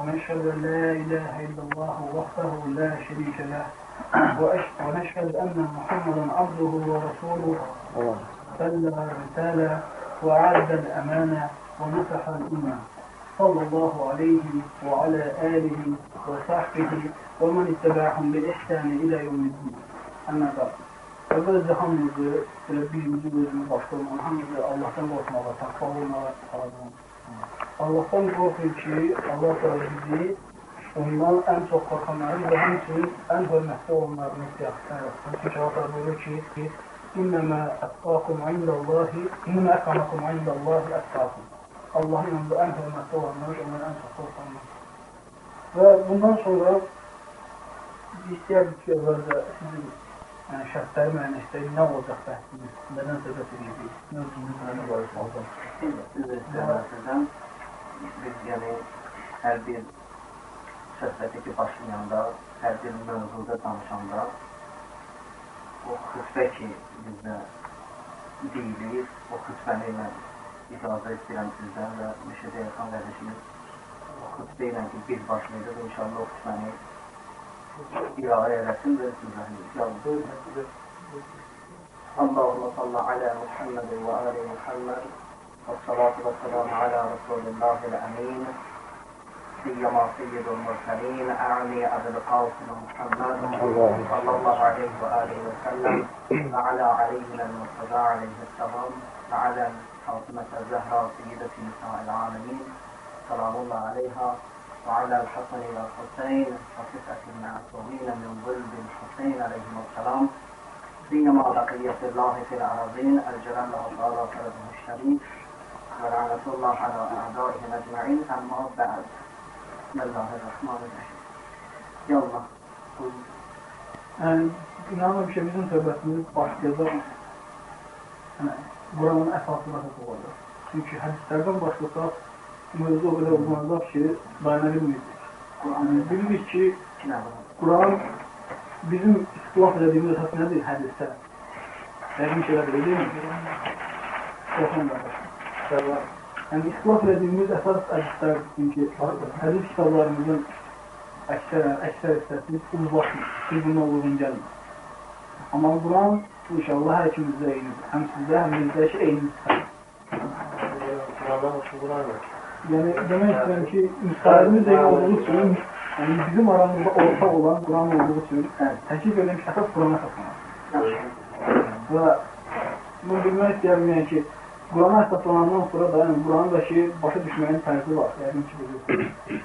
ونشهد أن لا إله إلا الله وحده لا شريك له ونشهد أن محمدا عبده ورسوله بلغ الرسالة وعد الأمانة ونصح الأمة صلى الله عليه وعلى آله وصحبه ومن اتبعهم بإحسان إلى يوم الدين أما بعد Əvvəlcə hamımızı belə birimizi özümüz başlayalım. Hamımızı Allahdan qorxmağa, təqva olmağa çağırın. Allahdan qorxun ki, Allah da bizi ondan ən çox qorxanların və həmçinin ən hörmətli olanların siyahətdən yapsın. Çünki Allah buyurur ki, İnnəmə əfqakum indallahi, İnnəmə əfqamakum indallahi əfqakum. Allahın yanında ən hörmətli olanlar, ondan ən çox qorxanlar. Və bundan sonra istəyərdik ki, əvvəlcə sizin yəni, şərtləri müəyyənləşdirək, nə olacaq bəhsimiz, nədən söhbət edəcəyik, mövzumuz nədən barış olacaq. Siz istəməsinizdən biz yəni hər bir söhbəti ki başlayanda, hər bir mövzuda danışanda o xütbə ki bizdə deyilir, o xütbəni ilə icazə istəyirəm sizdən və Müşədə Yaxan qardaşımız o xütbə ilə ki biz başlayacaq, inşallah o xütbəni اللهم صل على محمد وآل محمد والصلاة والسلام على رسول الله الأمين سيما سيد المرسلين أعني أبي القاسم محمد صلى الله عليه وآله وسلم وعلى علينا المرتضى عليه السلام وعلى فاطمة الزهراء سيدة نساء العالمين سلام الله عليها وعلى الحسن والحسين وتسعة المعصومين من ظلم الحسين عليهم السلام. سيما بقية الله في الأراضين الجلال له تعالى فرده الشريف ولعنة الله على أعدائهم أجمعين أما بعد. بسم الله الرحمن الرحيم. يلا. قل şey, bizim söhbətimiz başlayacaq, yəni, buranın əsasına olacaq. Çünki hədislərdən başlasaq, mövzu o qədər uzmanlıq ki, dayana bilmirdik. Yəni, Quranı bilirik ki, Quran bizim istilah edədiyimiz əsas nədir? Hədisdə. Dəqiq şeylər bilir mi? Qoxan qardaşım. Yəni, istilah edədiyimiz əsas əksər, çünki hədis kitablarımızın əksər, əksər hissəsini uzlaşmır. Siz buna uyğun gəlmir. Amma Quran inşallah hər ikimizdə eynidir. Həm sizdə, həm bizdə ki, eynidir. Qurandan uçun Quran var. Yəni, demək istəyirəm ki, nüsxələrimiz eyni olduğu üçün, yəni bizim aramızda ortaq olan Quran olduğu üçün, təklif edilmiş əsas Qurana əsaslanır. Və bunu bilmək istəyirəm yəni ki, Qurana əsaslanandan sonra da, yəni Qurandakı başa düşməyin tərzi var. Yəni ki, bilirsiniz.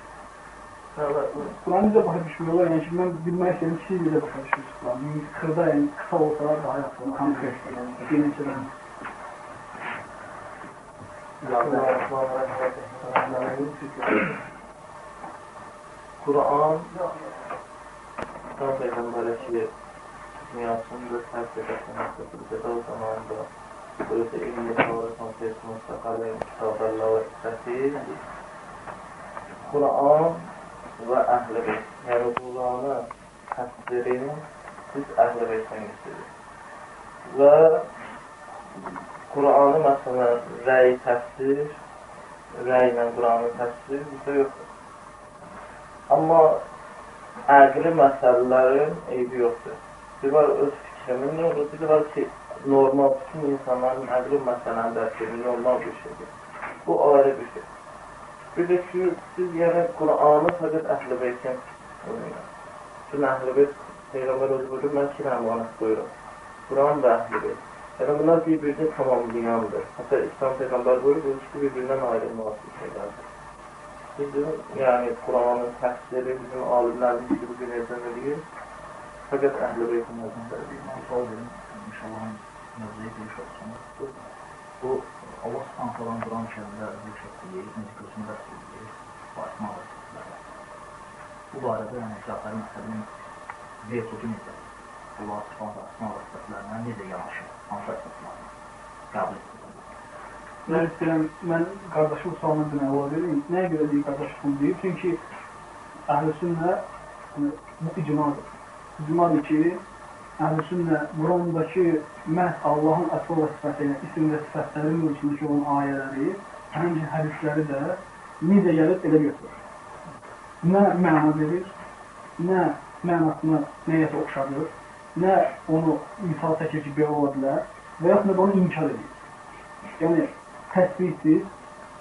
Quranı da başa düşmüyorlar. Yəni ki, mən bilmək istəyirəm ki, siz də başa düşmürsünüz Quranı. Yəni, xırda, yəni qısa olsalar daha yaxşı. Konkret. Bir neçədən. Kur'an tam Peygamber'e ki dünyasında terk ederseniz de o zaman da böylece ilmi sonrasında teslim sakale kitablarla ve istatil Kur'an ve Ehl-i Beyt yani Kur'an'ı təsdirini siz Əhl-i Beytdən istəyirsiniz. Və Kur'anı məsələn rəy təfsir, rəylə Kur'anı təfsir bizdə yoxdur. Amma əqli məsələlərin eybi yoxdur. Bir var öz fikrimin ne olur, bir var ki, normal bütün insanların əqli məsələni dərkəbi normal bir şeydir. Bu ayrı bir şey. Bir de ki, siz yəni Kur'anı fəqət əhl-i beytin. Çünki əhl-i beyt Peyğəmbər özü buyurur, mən iki əmanət buyurum. Quran və əhl-i beyt. Yəni bunlar bir-birini tamamlayandır. Hətta İslam Peyğəmbər buyurur, bu ikisi bir-birindən ayrılmaz şeylərdir. Bizim, yəni Quranın təfsiri, bizim alimlərimiz ki, bu gün eldən edir. Fəqət əhl-i beytin nəzərdə Sual verin, inşallah mövzuya giriş olsun. Bu Allah Quran-ı Kərimdə zikr etdiyi, necə gözünü bəs etdiyi bu barədə yəni Cəfəri məsələnin metodu necə? Allah sifətlərinə necə yanaşır? Edilir? Mən istəyirəm, mən qardaşım sualına bir əlavə verim. Nəyə görə deyir qardaş bunu deyir? Çünki əhl-i sünnə yəni, bu icmadır. İcmadır ki, əhl-i sünnə Qurandakı məhz Allahın əsma və sifəti, yəni isim və sifətləri mövzusundakı olan ayələri, həmçinin hədisləri də necə gəlib elə götürür. nə məna verir, nə mənasını nəyəsə oxşadır, nə onu misal çəkir ki, belə ola bilər və yaxud da onu inkar edir. Yəni, təsbihsiz,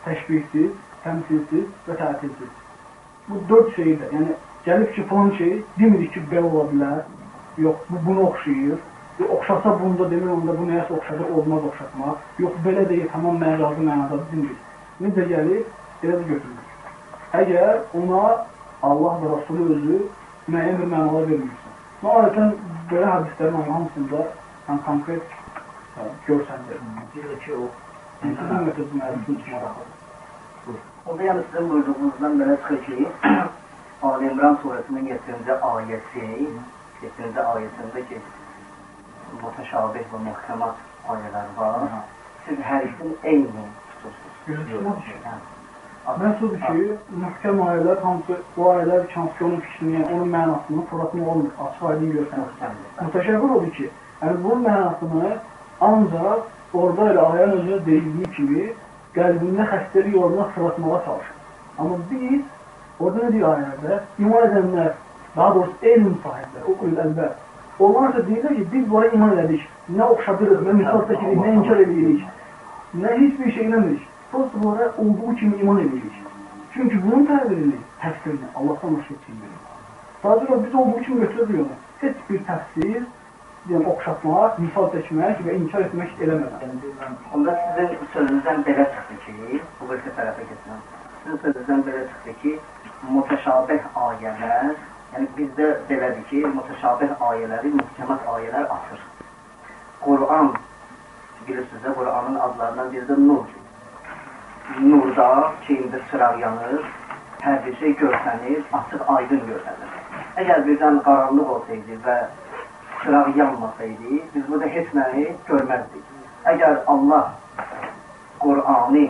təşbihsiz, təmsilsiz və tətilsiz. Bu dörd şeydir. Yəni, gəlib ki, falan şey demirik ki, belə ola bilər, yox, bu bunu oxşayır, yox, oxşasa bunda demir, onda bu nəyəsə oxşadır, olmaz oxşatmaq, yox, belə deyil, tamam məcazi mənadadır, demirik. Necə gəlir, elə də götürülür. Əgər ona Allah və Rasulü özü müəyyən bir mənalar vermirsə. Bu adətən belə hədislərin hamısında yəni, konkret hə, görsəndir. Bir də ki, o İnsan metodunu əldə tutmalıdır. Orada yəni sizin buyurduğunuzdan belə çıxır ki, Ali İmran suresinin 7-ci ayəsi, 7-ci ayəsində ki, mütəşabih və muhkəmat ayələr var. Siz hər ikisini eyni tutursunuz. Gözlükmüş. Yəni, Məhsuldur ki, mühkəm ayələr hamısı o ayələr ki, hansı ki, onun fikrini, mənasını fırlatmaq olmur, açıq aydın muhkəmdir. Mütəşəbbir odur ki, yəni bunun mənasını ancaq orada elə ayənin özünə deyildiyi kimi qəlbində xəstəlik yoluna fırlatmağa çalışır. Amma biz orada nə deyir ayələrdə? İman edənlər, daha doğrusu elm sahibləri, o ulul əlbər. Onlar da deyirlər ki, biz buna iman elədik. Nə oxşadırıq, nə misal çəkirik, nə inkar edirik, nə heç bir şey eləmirik. Prosta bunlara olduğu kimi iman edirik. Çünki bunun təbirini, təfsirini Allahdan başqa kim bilir. Sadəcə biz olduğu kimi götürürük onu. Heç bir təfsir, yəni oxşatmaq, misal çəkmək və inkar etmək eləmədən. Onda sizin sözünüzdən belə çıxdı ki, bu qırsı tərəfə keçirəm. Sizin sözünüzdən belə çıxdı ki, mütəşabih ayələr, yəni bizdə belədir ki, mütəşabih ayələri, mühkəmat ayələr asır. Quran, bilirsiniz də, Quranın adlarından biri də nurdur. Nurda kimdə çıraq yanır, hər bir şey görsənir, açıq, aydın görsənir. Əgər birdən qaranlıq olsaydı və çıraq yanmasaydı, biz burada heç nəni görməzdik. Əgər Allah Qur'anı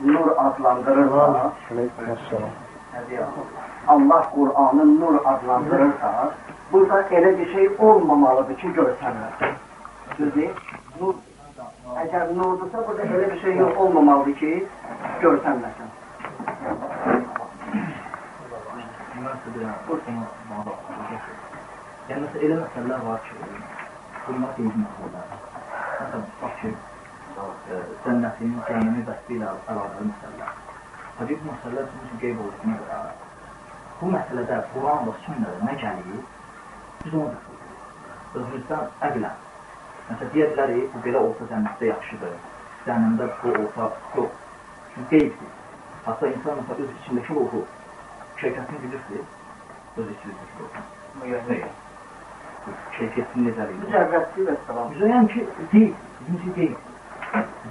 nur adlandırırsa, Hədiyyə, Allah Qur'anı nur adlandırırsa, burada elə bir şey olmamalıdır ki, görsənmir. Düzdür? Nur, əgər nurdursa, burada elə bir şey yox olmamalıdır ki, bana bakacak. Yani mesela öyle meseleler var ki, bunlar değil meseleler. Mesela bak ki, cennetin, cehennemi bəsliyle alakalı meseleler. Tabii bu meseleler bizim qeyb olduğuna göre, bu meselede Kur'an ve sünnədə nə gəlir, biz onu özümüzdən əqlən. Mesela deyə bilərik, bu belə olsa cənnətdə yaxşıdır, cəhənnəmdə bu olsa yox. Qeybdir. Hatta insan öz içindeki ruhu, keyfiyetini bilirsiniz. Öz içindeki ruhu. Müyəyyən. Keyfiyetini necə bilir? Mücərrətli və salam. Müzəyyən ki, deyil. Bizim için deyil.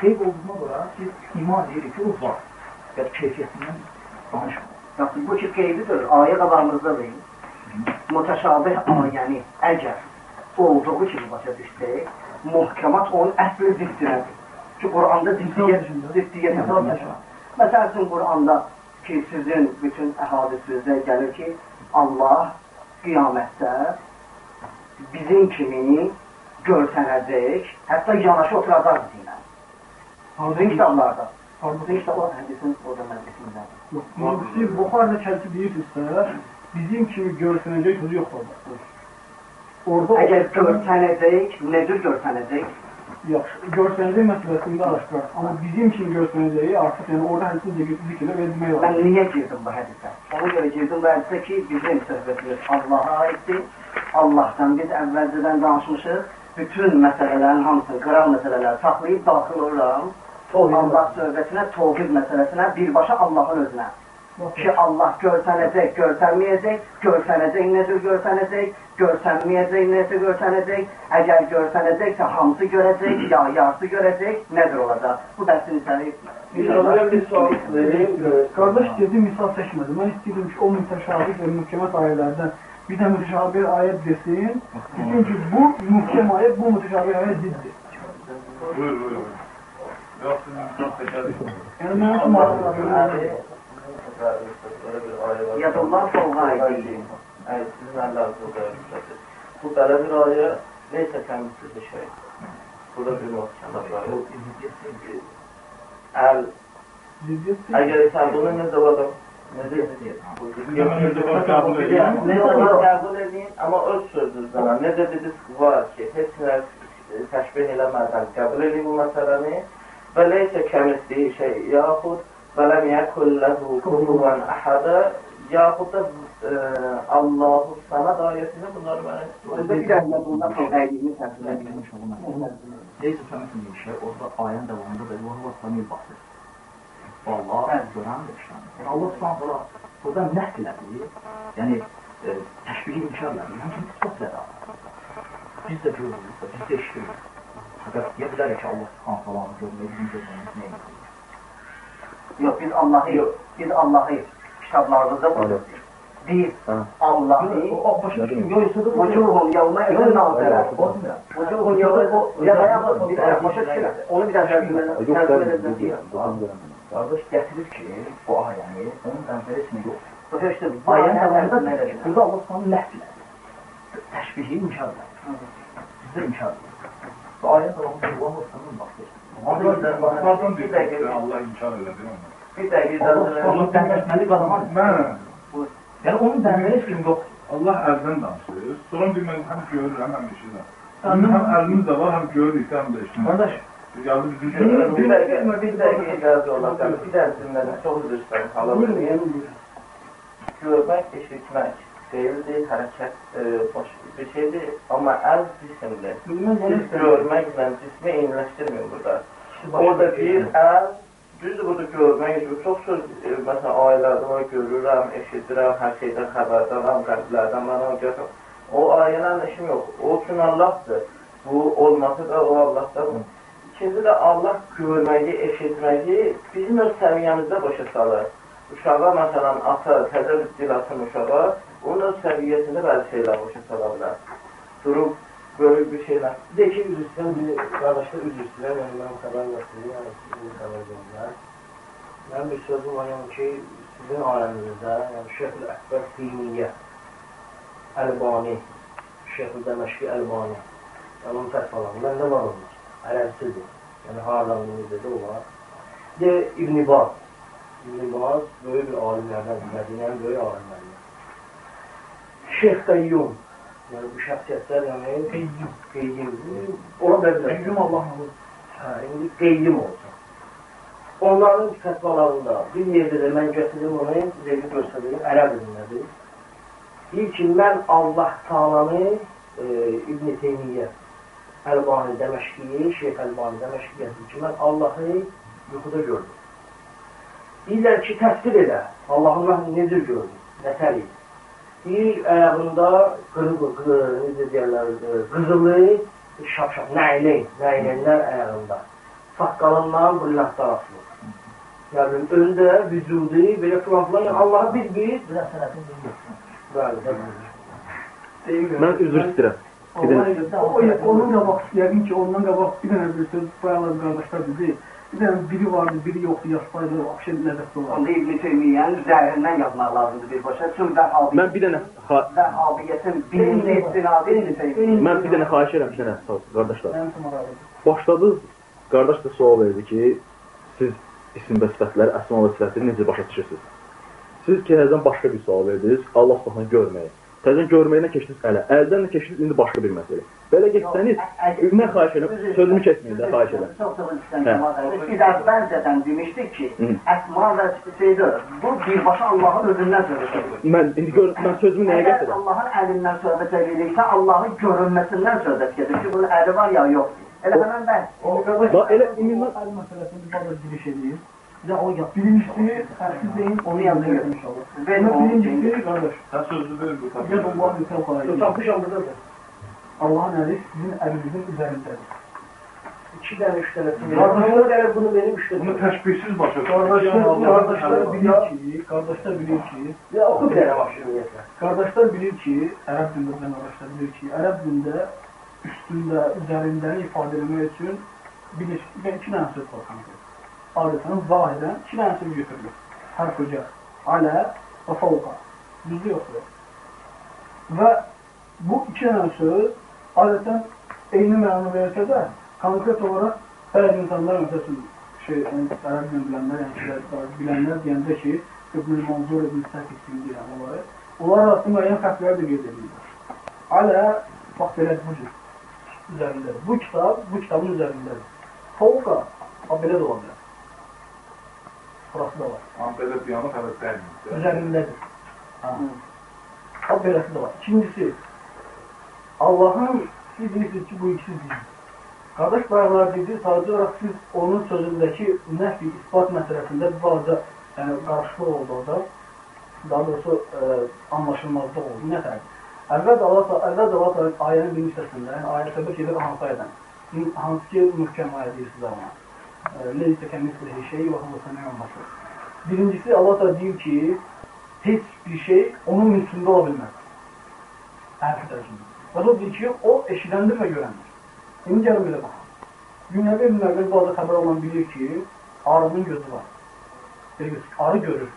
Qeyb olduğuna görə siz iman deyirik ki, o var. Ya da keyfiyetindən danışmır. Yaxşı, bu ki qeybidir, ayə qabağımızdadır. Mütəşabih ayəni əgər olduğu kimi başa düşsək, muhkamat onun əsli ziddinədir. Ki, Quranda ziddiyyət, əmrdir. Məsəl üçün, Quranda ki, sizin bütün əhadisinizdə gəlir ki, Allah qiyamətdə bizim kimi görsənəcək, hətta yanaşı oturacaq bizimlə. Sizin kitablarda. Sizin kitablar hədisin orada məclisimdə. Yox, siz Buxarda kəlisi deyirsinizsə, bizim kimi görsənəcək sözü yox orada. Orada Əgər görsənəcək, nədir görsənəcək? Yaxşı, görsənəcək məsələsində araşdırar. Amma bizim kimi görsənəcəyi artıq yəni orada hədisin zikirlə vermək Mən lazım. niyə girdim bu hədisə? Ona görə girdim bu hədisə ki, bizim söhbətimiz Allaha aiddir. Allahdan biz əvvəlcədən danışmışıq. Bütün məsələlərin hamısını, qıran məsələləri saxlayıb daxil oluram. Allah söhbətinə, tohid məsələsinə, birbaşa Allahın özünə. Ki Allah görsənəcək, görsənməyəcək, görsənəcək, necə görsənəcək, görsənməyəcək, necə görsənəcək, əgər görsənəcəksə hamısı görəcək, ya yarısı görəcək, nədir olacaq? Bu dərsin içəri İnşallah bir sual vereyim. Qardaş dedi, misal çəkmədi. Mən istəyirdim ki, o mütəşabih və mühkəmət ayələrdən bir də mütəşabih ayət desin. Desin ki, bu mühkəm ayət, bu mütəşabih ayət ziddir. Buyur, buyur. Yoxsa insan təkədir. Yəni mən üçün maraqlanıyorum. Yadullah fovqa aidiyim. Yəni, sizin əllərinizdə olacaqdır. Bu belə bir ayə neysə təmizsiz bir şey. Burada bir mühkəmət var. O ziddiyyət Əl, Ziddiyyət əgər sən bunu necə olacaq? Necə Gömünüzü boş qəbul edin. Yəni, necə var qəbul edin, amma öz sözünüzdən, necə dediniz var ki, heç nə təşbih eləmədən qəbul edin bu məsələni və leysə kəmisliyi şey, yaxud və ləm yəkulləhu kufuvan əhadə, yaxud da e, Allahu Samad ayəsində bunları mənə Burada bir dənə bundan əydiyini təsvir. Demiş olmaz. Neyse söylemesin bir şey. Orada ayın devamında da Allah Allah samir gören de işte. Yani Allah ta'ala burada nehkledi. Yani e, teşbihi imkanlar. Yani ispat da. Biz de görürüz, biz de işliyoruz. Fakat diyebilir ki Allah subhanahu wa ta'ala görmeyi bizim gözümüz neydi? Yox, biz Allah'ı, biz Allah'ı kitablarımızda buluyoruz. Biz Allah'ı Vucuhum yevme eden nazara. Vucuhum yevme o yaraya bak bir daha başa düşürəm. Onu bir daha tərcümə edəcəm. Kardeş getirir ki bu ayəni onun bənzərisini yox. Başa düşdüm. Bu Ayın ayəni devamında tərcümə edəcəm. burada Allah subhanahu nehkledi. Teşbihi inkar Bizde inkar ediyor. Bu ayın devamında Allah subhanahu bahsediyor. Pardon deyir, Allah inkar elədi onu. bir dəqiqə icazə verin. bənzətməli qadağan. Mən Yəni onun bənzəri kimi yox. Allah əldən danışır. Sonra bir mən həm görürəm, həm. Bizim həm əlimiz də var, həm görürük, həm də eşidirəm. Qardaş, bizim Bir dəqiqə, bir dəqiqə icazə olacaq. Bir cümlədə çox üzr istəyirəm. Görmək, eşitmək deyildi, hərəkət e, boş bir şeydir, amma əl cisimdir. Siz görməklə cismi eyniləşdirməyin burada. Orada bir əl, düzdür burada görmək üçün çox söz, e, məsələn, ayələrdə var, görürəm, eşidirəm, hər şeydən xəbərdaram, qəlblərdən mənə görürəm. O ayələrlə işim yox. O üçün Allahdır. Bu olması da o Allahdadır. İkinci də Allah görməyi, eşitməyi bizim öz səviyyəmizdə başa salır. Uşağa məsələn ata, təzə bir dil atan uşağa onun səviyyəsində bəzi şeylər başa sala bilər. Durub böyle bir şeylər. Bir de iki üzr istəyirəm, bir qardaşlar üzr istəyirəm, yəni mənim xəbər yoxdur, yəni sizin xəbər göndər. Mənim bir sözüm var, yəni ki, sizin aləminizdə, yəni Şeyhül Əkbər Timiyyə, Əlbani, Şeyhül Dəməşki Əlbani, yəni onun fətvalarını, məndə var onlar, ərəbsidir, yəni haradan bunu dedi olar. De İbn-i Baz, İbn-i Baz böyük bir alimlərdən, Mədinənin böyük alimlərindən. Şeyh Qayyum, yəni bu şəxsiyyətlər, yəni Qayyum, Qayyum, ola bilər. Eyyum Allah'ın Hə, indi qeyyim olsun. Onların fətvalarında bir yerdə də mən gətirdim onu, sizə göstərdim, ərəb dilindədir. Deyir ki, mən Allah Taalanı e, İbn Teymiyyə Əlbani Dəməşqiyi, Şeyx Əlbani Dəməşqi gətirir ki, mən Allahı yuxuda gördüm. Deyirlər ki, təsvir elə, Allahı mən necə gördüm, nətər idi. Deyir, ayağında qırıq, qırıq, necə deyərlər, e, qızılı, şapşap, nəyli, nəylənlər ayağında. Saqqalından brilliantlar asılır. Yəni, öndə, vücudu, belə filan filan, yəni Allahı bir bir, Biraz sənətin bir yoxsun. bəli, bəli. Mən üzr istəyirəm. Bir o, onun qabaq, yəqin ki, ondan qabaq bir dənə bir söz bayağı qardaşlar dedi. Bir dənə biri vardı, biri yoxdu, yaşdaydı, vəbşə nəzərdə var. Onda İbn Teymiyyənin zəhrindən yazmaq lazımdır bir başa. Çünki Vəhhabi Mən bir dənə xa Vəhhabiyyətin birinci istinadı İbn Teymiyyə. mən bir dənə xahiş edirəm sağ olun, qardaşlar. Başladınız qardaş da sual verdi ki, siz isim və sifətləri, əsma və sifətləri necə başa düşürsüz? Siz keçədən başqa bir sual verdiniz, Allah Subhanahu görməyi. Təzən görməyinə keçdiniz ələ. Əldən də keçdiniz indi başqa bir məsələ. Belə getsəniz, mən xahiş edirəm, sözümü kəsməyin də xahiş edirəm. Çok çok istəyirəm. Biz əvvəlcədən demişdik ki, əsma və şeydir, bu birbaşa Allahın özündən söhbət edir. Mən indi gör mən sözümü nəyə Əgər gətirəm? Allahın əlindən söhbət ediriksə, Allahın görünməsindən söhbət gedir ki, bunun əli var ya yox. Elə həmən. Bax elə indi mən Əl məsələsini biz bazar giriş edeyim. Bir də o yap. Birincisi, hərsiz deyin, onu yanına yazın inşallah. Ben birincisi, kardeş, Sən sözü ver bu yad tapı. Allah yukarı kolaydı. Tapmışam burada da. Allah'ın əli sizin əlinizin üzərindedir. İki dənə, üç dənə. Qardaşlar gəlir bunu benim üç Bunu təşbihsiz başa kardeşler Allah'ın bilir ki, kardeşler bilir ki, Ya oxu bir dənə başlayın kardeşler bilir ki, Ərəb dilində kardeşler bilir ki, Ərəb dilində üstündə, üzərində ifadə etmək üçün bilir, və iki dənə söz var kanka. Adətən zahirən iki dənə söz götürülür. Hərf hoca, alə və favqa. Düzdür yoxdur. Və bu iki dənə söz adətən eyni məna versə də, konkret olaraq bəzi insanlar məsəl üçün şey, yəni, ərəb dilini bilənlər, yəni, şeylər, bilənlər deyəndə ki, İbn-i Manzur, İbn-i Səkis kimi deyirəm onları. Onlar arasında müəyyən fərqlər də qeyd edirlər. Alə, bax belə bu cür üzərindədir. Bu kitab, bu kitabın üzərindədir. Fovqa, ha belə də ola bilər. Burası da var. Amma belə dayanıb hələ dəymir. Üzərindədir. Ha. Ha beləsi də var. İkincisi, Allahın siz deyirsiniz ki, bu ikisi deyil. Qardaş bayaqlar dedi, sadəcə olaraq siz onun sözündəki nəfi ispat məsələsində bir balaca yəni, qarışıqlıq oldu orada. Daha doğrusu e, anlaşılmazlıq oldu. Nə tərəf? Əvvəl Allah əvvəl Allah ayənin bir hissəsində, yəni ayə söhbət edir hansı ayədən? Hansı ki möhkəm ayə deyirsiniz ona. Leysə kəmislihi şey və huve semi'un basir. Birincisi Allah Teala deyir ki, heç bir şey onun mislində ola bilməz. Hərfi tərcümə. O deyir ki, o eşidəndir və görəndir. İndi gəlin belə baxın. Dünyada elmlərdə bu arada xəbər olan bilir ki, arının gözü var. Bilirsiniz, arı görür.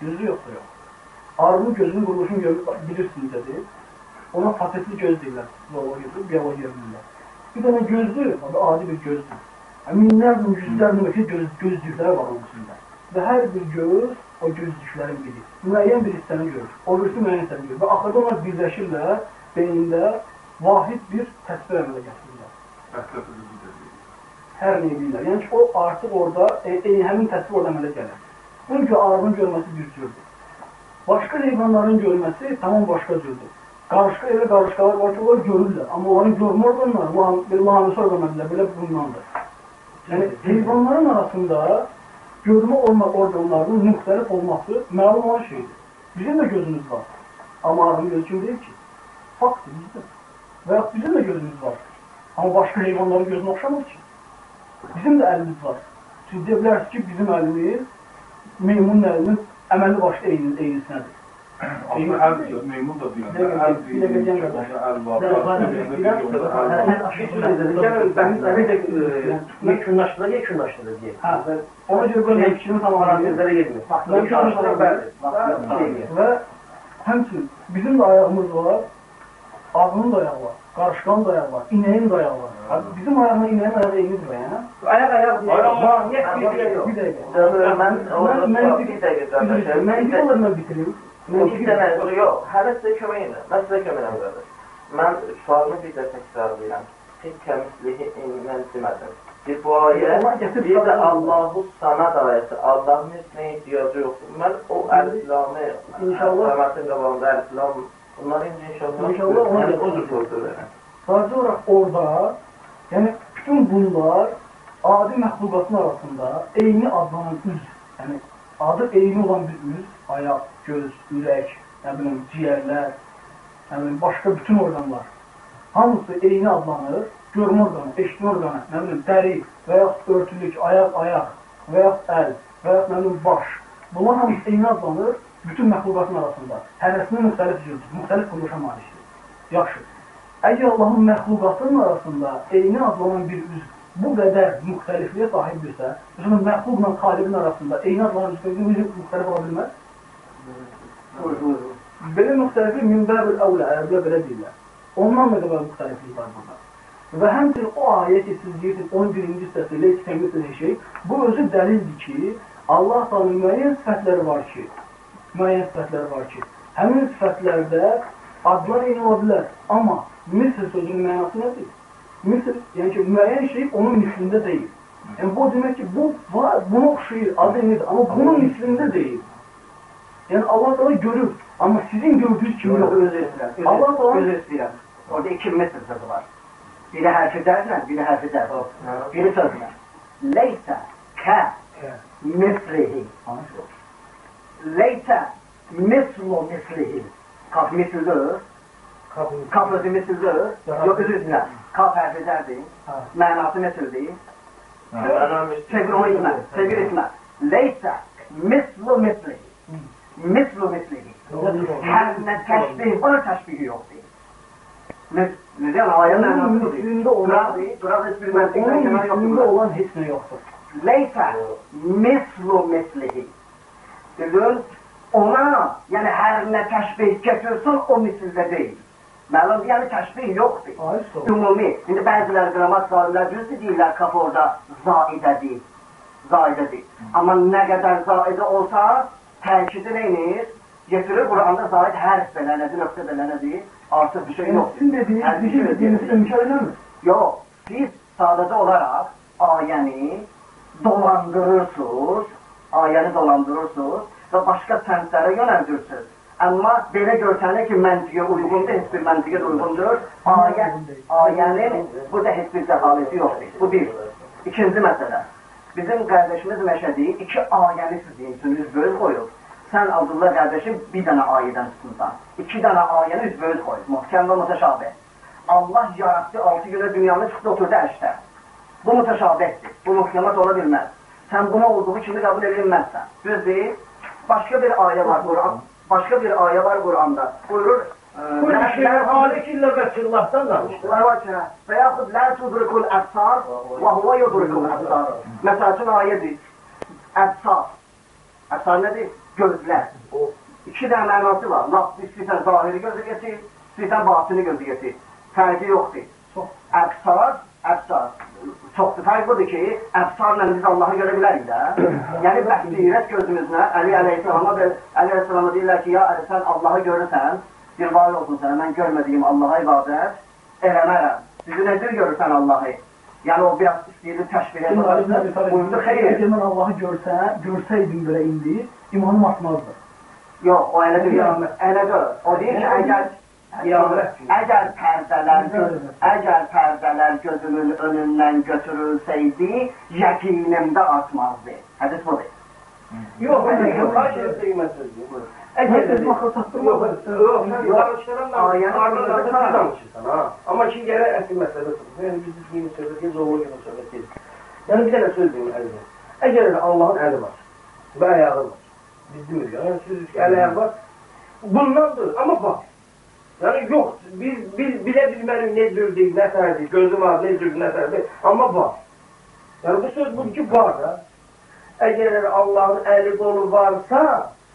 Gözü yoxsa yox. Arının gözünün quruluşunu görür, bilirsiniz dedi. Ona fasetli göz deyirlər zoologiyada, biyologiya elmində. Bir dənə gözdür, adi bir gözdür. Yəni, minlərlə, yüzlərlə möhtə göz, gözlüklər var onun içində. Və hər bir göz o gözlüklərin biri. Müəyyən bir hissəni görür. O birisi müəyyən hissəni görür. Və axırda onlar birləşirlər, beyində vahid bir təsvir əmələ gətirirlər. Hər nə edirlər. Yəni ki, o artıq orada, e, e, həmin təsvir orada əmələ gəlir. Çünki arının görməsi bir cürdür. Başqa heyvanların görməsi tamam başqa cürdür. Qarışqa elə qarışqalar var ki, onlar görürlər. Amma onların görmə orqanları, muhan- bir mühəndis orqanları belə bundandır. Yəni, heyvanların arasında görmə olma orqanlarının müxtəlif olması məlum olan şeydir. Bizim də gözümüz var. Amma arının gözü kimi deyil ki. Faktdır bizdə. Və bizim də gözümüz var. Amma başqa heyvanların gözünə oxşamır ki. Bizim də əlimiz var. Siz deyə bilərsiniz ki, bizim əlimiz meymunun əlinin əməli eyni, eynisinədir. Aslında əl deyil, meymun da deyil. Əl deyil, əl var. Yekunlaşdırır, yekunlaşdırır deyək. Hə, ona görə belə tamamlayayım. Parantezlərə girmir. Ben Yekunlaşdırır, bəli. Və həmçinin bizim də ayağımız var, ağının da ayağı var, qarışqanın da ayağı var, inəyin də ayağı var. Abi, Bizim ayağına inəyin ayağı eynidir bə, yəni. Ayaq ayaq deyək. Ayaq- Mahiyyət bir yox. Bir dəqiqə. Mən bir dəqiqə qardaşım. Mən Bir olar mən bitirim. Mən Bir dənə, yox, hələ sizə kömək edirəm. Mən sizə kömək edirəm qardaş. Mən sualımı bir də təkrarlayıram. Siz təmizliyi mən demədim. Bir bu ayə, bir də. Allahu Samad ayəsi. Allahın heç nə ehtiyacı yoxdur. Mən o əl-İslamı, İnşallah. Səmətin qabağında əl-İslam, bunları indi inşallah, İnşallah ona yəni, da- o cür sordular. Sadəcə olaraq orada, yəni bütün bunlar adi məxluqatın arasında eyni adlanan üz, yəni adı eyni olan bir üz, ayaq, göz, ürək, nə bilim, ciyərlər, nə bilim, başqa bütün orqanlar. Hamısı eyni adlanır. Görmə orqanı, eşitmə orqanı, nə bilim, dəri və yaxud örtülük, ayaq, ayaq və yaxud əl və yaxud nə bilim, baş. Bunlar hamısı eyni adlanır bütün məxluqatın arasında. Hərəsində müxtəlif cüzdür, müxtəlif quruluşa malikdir. Yaxşı. Əgər Allahın məxluqatının arasında eyni adlanan bir üz bu qədər müxtəlifliyə sahibdirsə, məsələn, məxluqla xaliqin arasında eyni adlanan üz necə müxtəlif ola bilməz? Belə müxtəliflik minbəbil əvlə, ərəblər belə deyirlər. Ondan da qədər müxtəliflik var burada. Və həmçinin o ayə ki, siz deyirsiniz 11-ci hissəsi leyk təmiz şey, bu özü dəlildir ki, Allah Teala müəyyən sifətləri var ki, müəyyən sifətləri var ki, həmin sifətlərdə adlar eyni ola bilər. Amma misl sözünün mənası nədir? Misl, yəni ki, müəyyən şey onun mislində deyil. Yəni bu demək ki, bu var, buna oxşayır, adı eynidir, amma bunun mislində deyil. Yəni Allah Teala görür, amma sizin gördüyünüz kimi yox. Özür istəyirəm. Allah Teala Özür istəyirəm. Orada iki metr sözü var. Biri hərfi dərlə, biri hərfi dərlə. Biri sözlə. Leysə kə mislihi. Leysə mislu mislihi. Kaf misildir. Kaf özü misildir. Yox, özür istəyirəm. Kaf hərfi dərdir. Ha. Mənası misildir. Mənəm Çevir onu etmə. Çevir etmə. Leysə mislu mislihi. Mislu mislihi. Hər nə təşbih var, təşbihi yoxdur. Ne- Necə ayənin Onun mənası budur. mislində olan, Qurabi, Qurabi bir onun məntiqdən kənar mislində yoxdur. olan heç nə yoxdur. Leysə mislu mislihi. Dedin, ona, yəni hər nə təşbih gətirsin, o misildə deyil. Məlum, yəni təşbih yoxdur. Ay. Ümumi. İndi bəzilər qramat salimlər düzdür deyirlər, kaf orada zaidədir. Zaidədir. Amma nə qədər zaidə olsa, təkidi neyinir? Getirir Quranda zahid hərf belə nədir, nöqtə belə nədir? Artıq bir şey Yani yox. sizin bir bizim yoxdur. inkar edemez. Yox, siz sadəcə olaraq ayəni dolandırırsınız, ayəni dolandırırsınız və başqa səmtlərə yönəldirsiniz. Amma belə görsənir ki, məntiqə uyğundur, heç bir məntiqə uyğundur. Ayə, ayənin burada heç bir dəhaləti yoxdur. Bu bir. İkinci məsələ. Bizim qardaşımız Məşədi iki ayəni sizin üçün üzböz qoyub. Sən Abdullah qardaşım bir dənə ayədən tutmuşsan. İki dənə ayəni üzböz qoyub. Muhkəm və mütəşabih. Allah yaratdı altı günə dünyanı çıxdı oturdu əşdə. Bu mütəşabihdir. Bu muhkemat ola bilməz. Sən bunu olduğu kimi qəbul edilməzsən. Düz deyil. Başqa bir ayə var Quran. Başqa bir ayə var Quranda. Buyurur. e, Bu "Lə- şey lə- Halik ilə və Çırlaqdan danışdı. Və yaxud lə tudrikul əbsar və huvə yudrikul əbsar. Məsəl üçün ayədir. Əbsar. Əbsar nədir? Gözlər. İki dənə mənası var. Laf istəyirsən zahiri gözü getir, istəyirsən batini gözü getir. Fərqi yoxdur. Əbsar, əbsar. Çoxdur. Fərq budur ki, əbsarla biz Allahı görə bilərik də. yəni bəxtirət gözümüzlə Əli əleyhissalama və Əli əleyhissalama deyirlər ki, ya Əli sən Allahı görürsən, bir var olsun sənə, mən görmədiyim Allaha ibadət eləmərəm. Sizi necə görürsən Allahı? Yəni o biraz istəyirdi etmək. Talib Buyurdu, xeyr. eğer ben Allah'ı görse, görseydim böyle indi, imanım artmazdı. Yox, o elə deyil. Elə deyil. O deyir ki, əgər Qiyamət günü. Əgər pərdələr, əgər pərdələr gözümün önündən götürülsəydi, yəqinimdə artmazdı. Hədis budur. Yox, mən xahiş etdiyim məsələdir. Herkes Əgər makıl Yox, taktırmaz. yox, sən danışdıran Ayəni danışdıran anladın. sən danışırsan, ha. Amma ki, yerə əsl məsələ tutulur. Yəni, biz kimi söhbət deyil, zorlu kimi söhbət deyil. Yəni, bir dənə söz deyim əlinə. Əgər elə Allahın əli var və ayağı var, biz demirik, yəni, siz ki, əl ayağı var, bundandır, amma var. Yəni, yox, biz, biz bilə bilmərik nə cürdür, nə tərdir, gözü var, nə cürdür, nə tərdir, amma var. Yəni, bu söz budur ki, var da. Əgər Allahın əli qolu varsa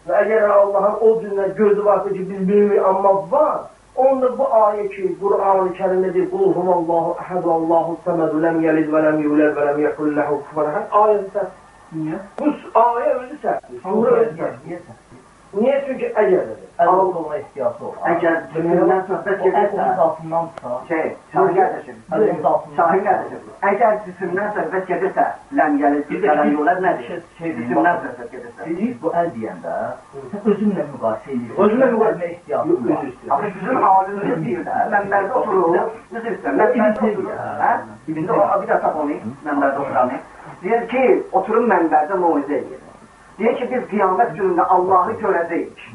və əgər Allahın o cürlə gözü varsa ki, biz bilmirik, amma var, onda bu ayə ki, Qur'an-ı Kərimdə Qul huvallahu əhəd Allahu səməd ləm yəlid və ləm yulad və ləm yəkul ləhu kufuwan əhəd ayəsi səhv. Niye? Bu ayə özü səhvdir. Sura özü səhvdir. Niyə? Çünki əgər. Allah ona ehtiyacı olur. Əgər cisimdən söhbət gedirsə, zatındansa, şey, Şahin qardaşım. Şahin qardaşım, əgər cisimdən söhbət gedirsə, ləm gəlir, Bir də gələn bir- yollar bir nədir? Cisimdən söhbət gedirsə. Deyir, bu əl deyəndə, özünlə müqayisə edirsən. Özünlə müqayisə- Özünə ehtiyacın var. Axı bizim alimimiz deyir də, mənbərdə oturur, üzr istəyirəm, mənbərdə oturur, hə? İbn o bir də taponu, mənbərdə oturanı. Deyir ki, oturun mənbərdə moizə edir. Deyir ki, biz qiyamət günündə Allahı görəcəyik.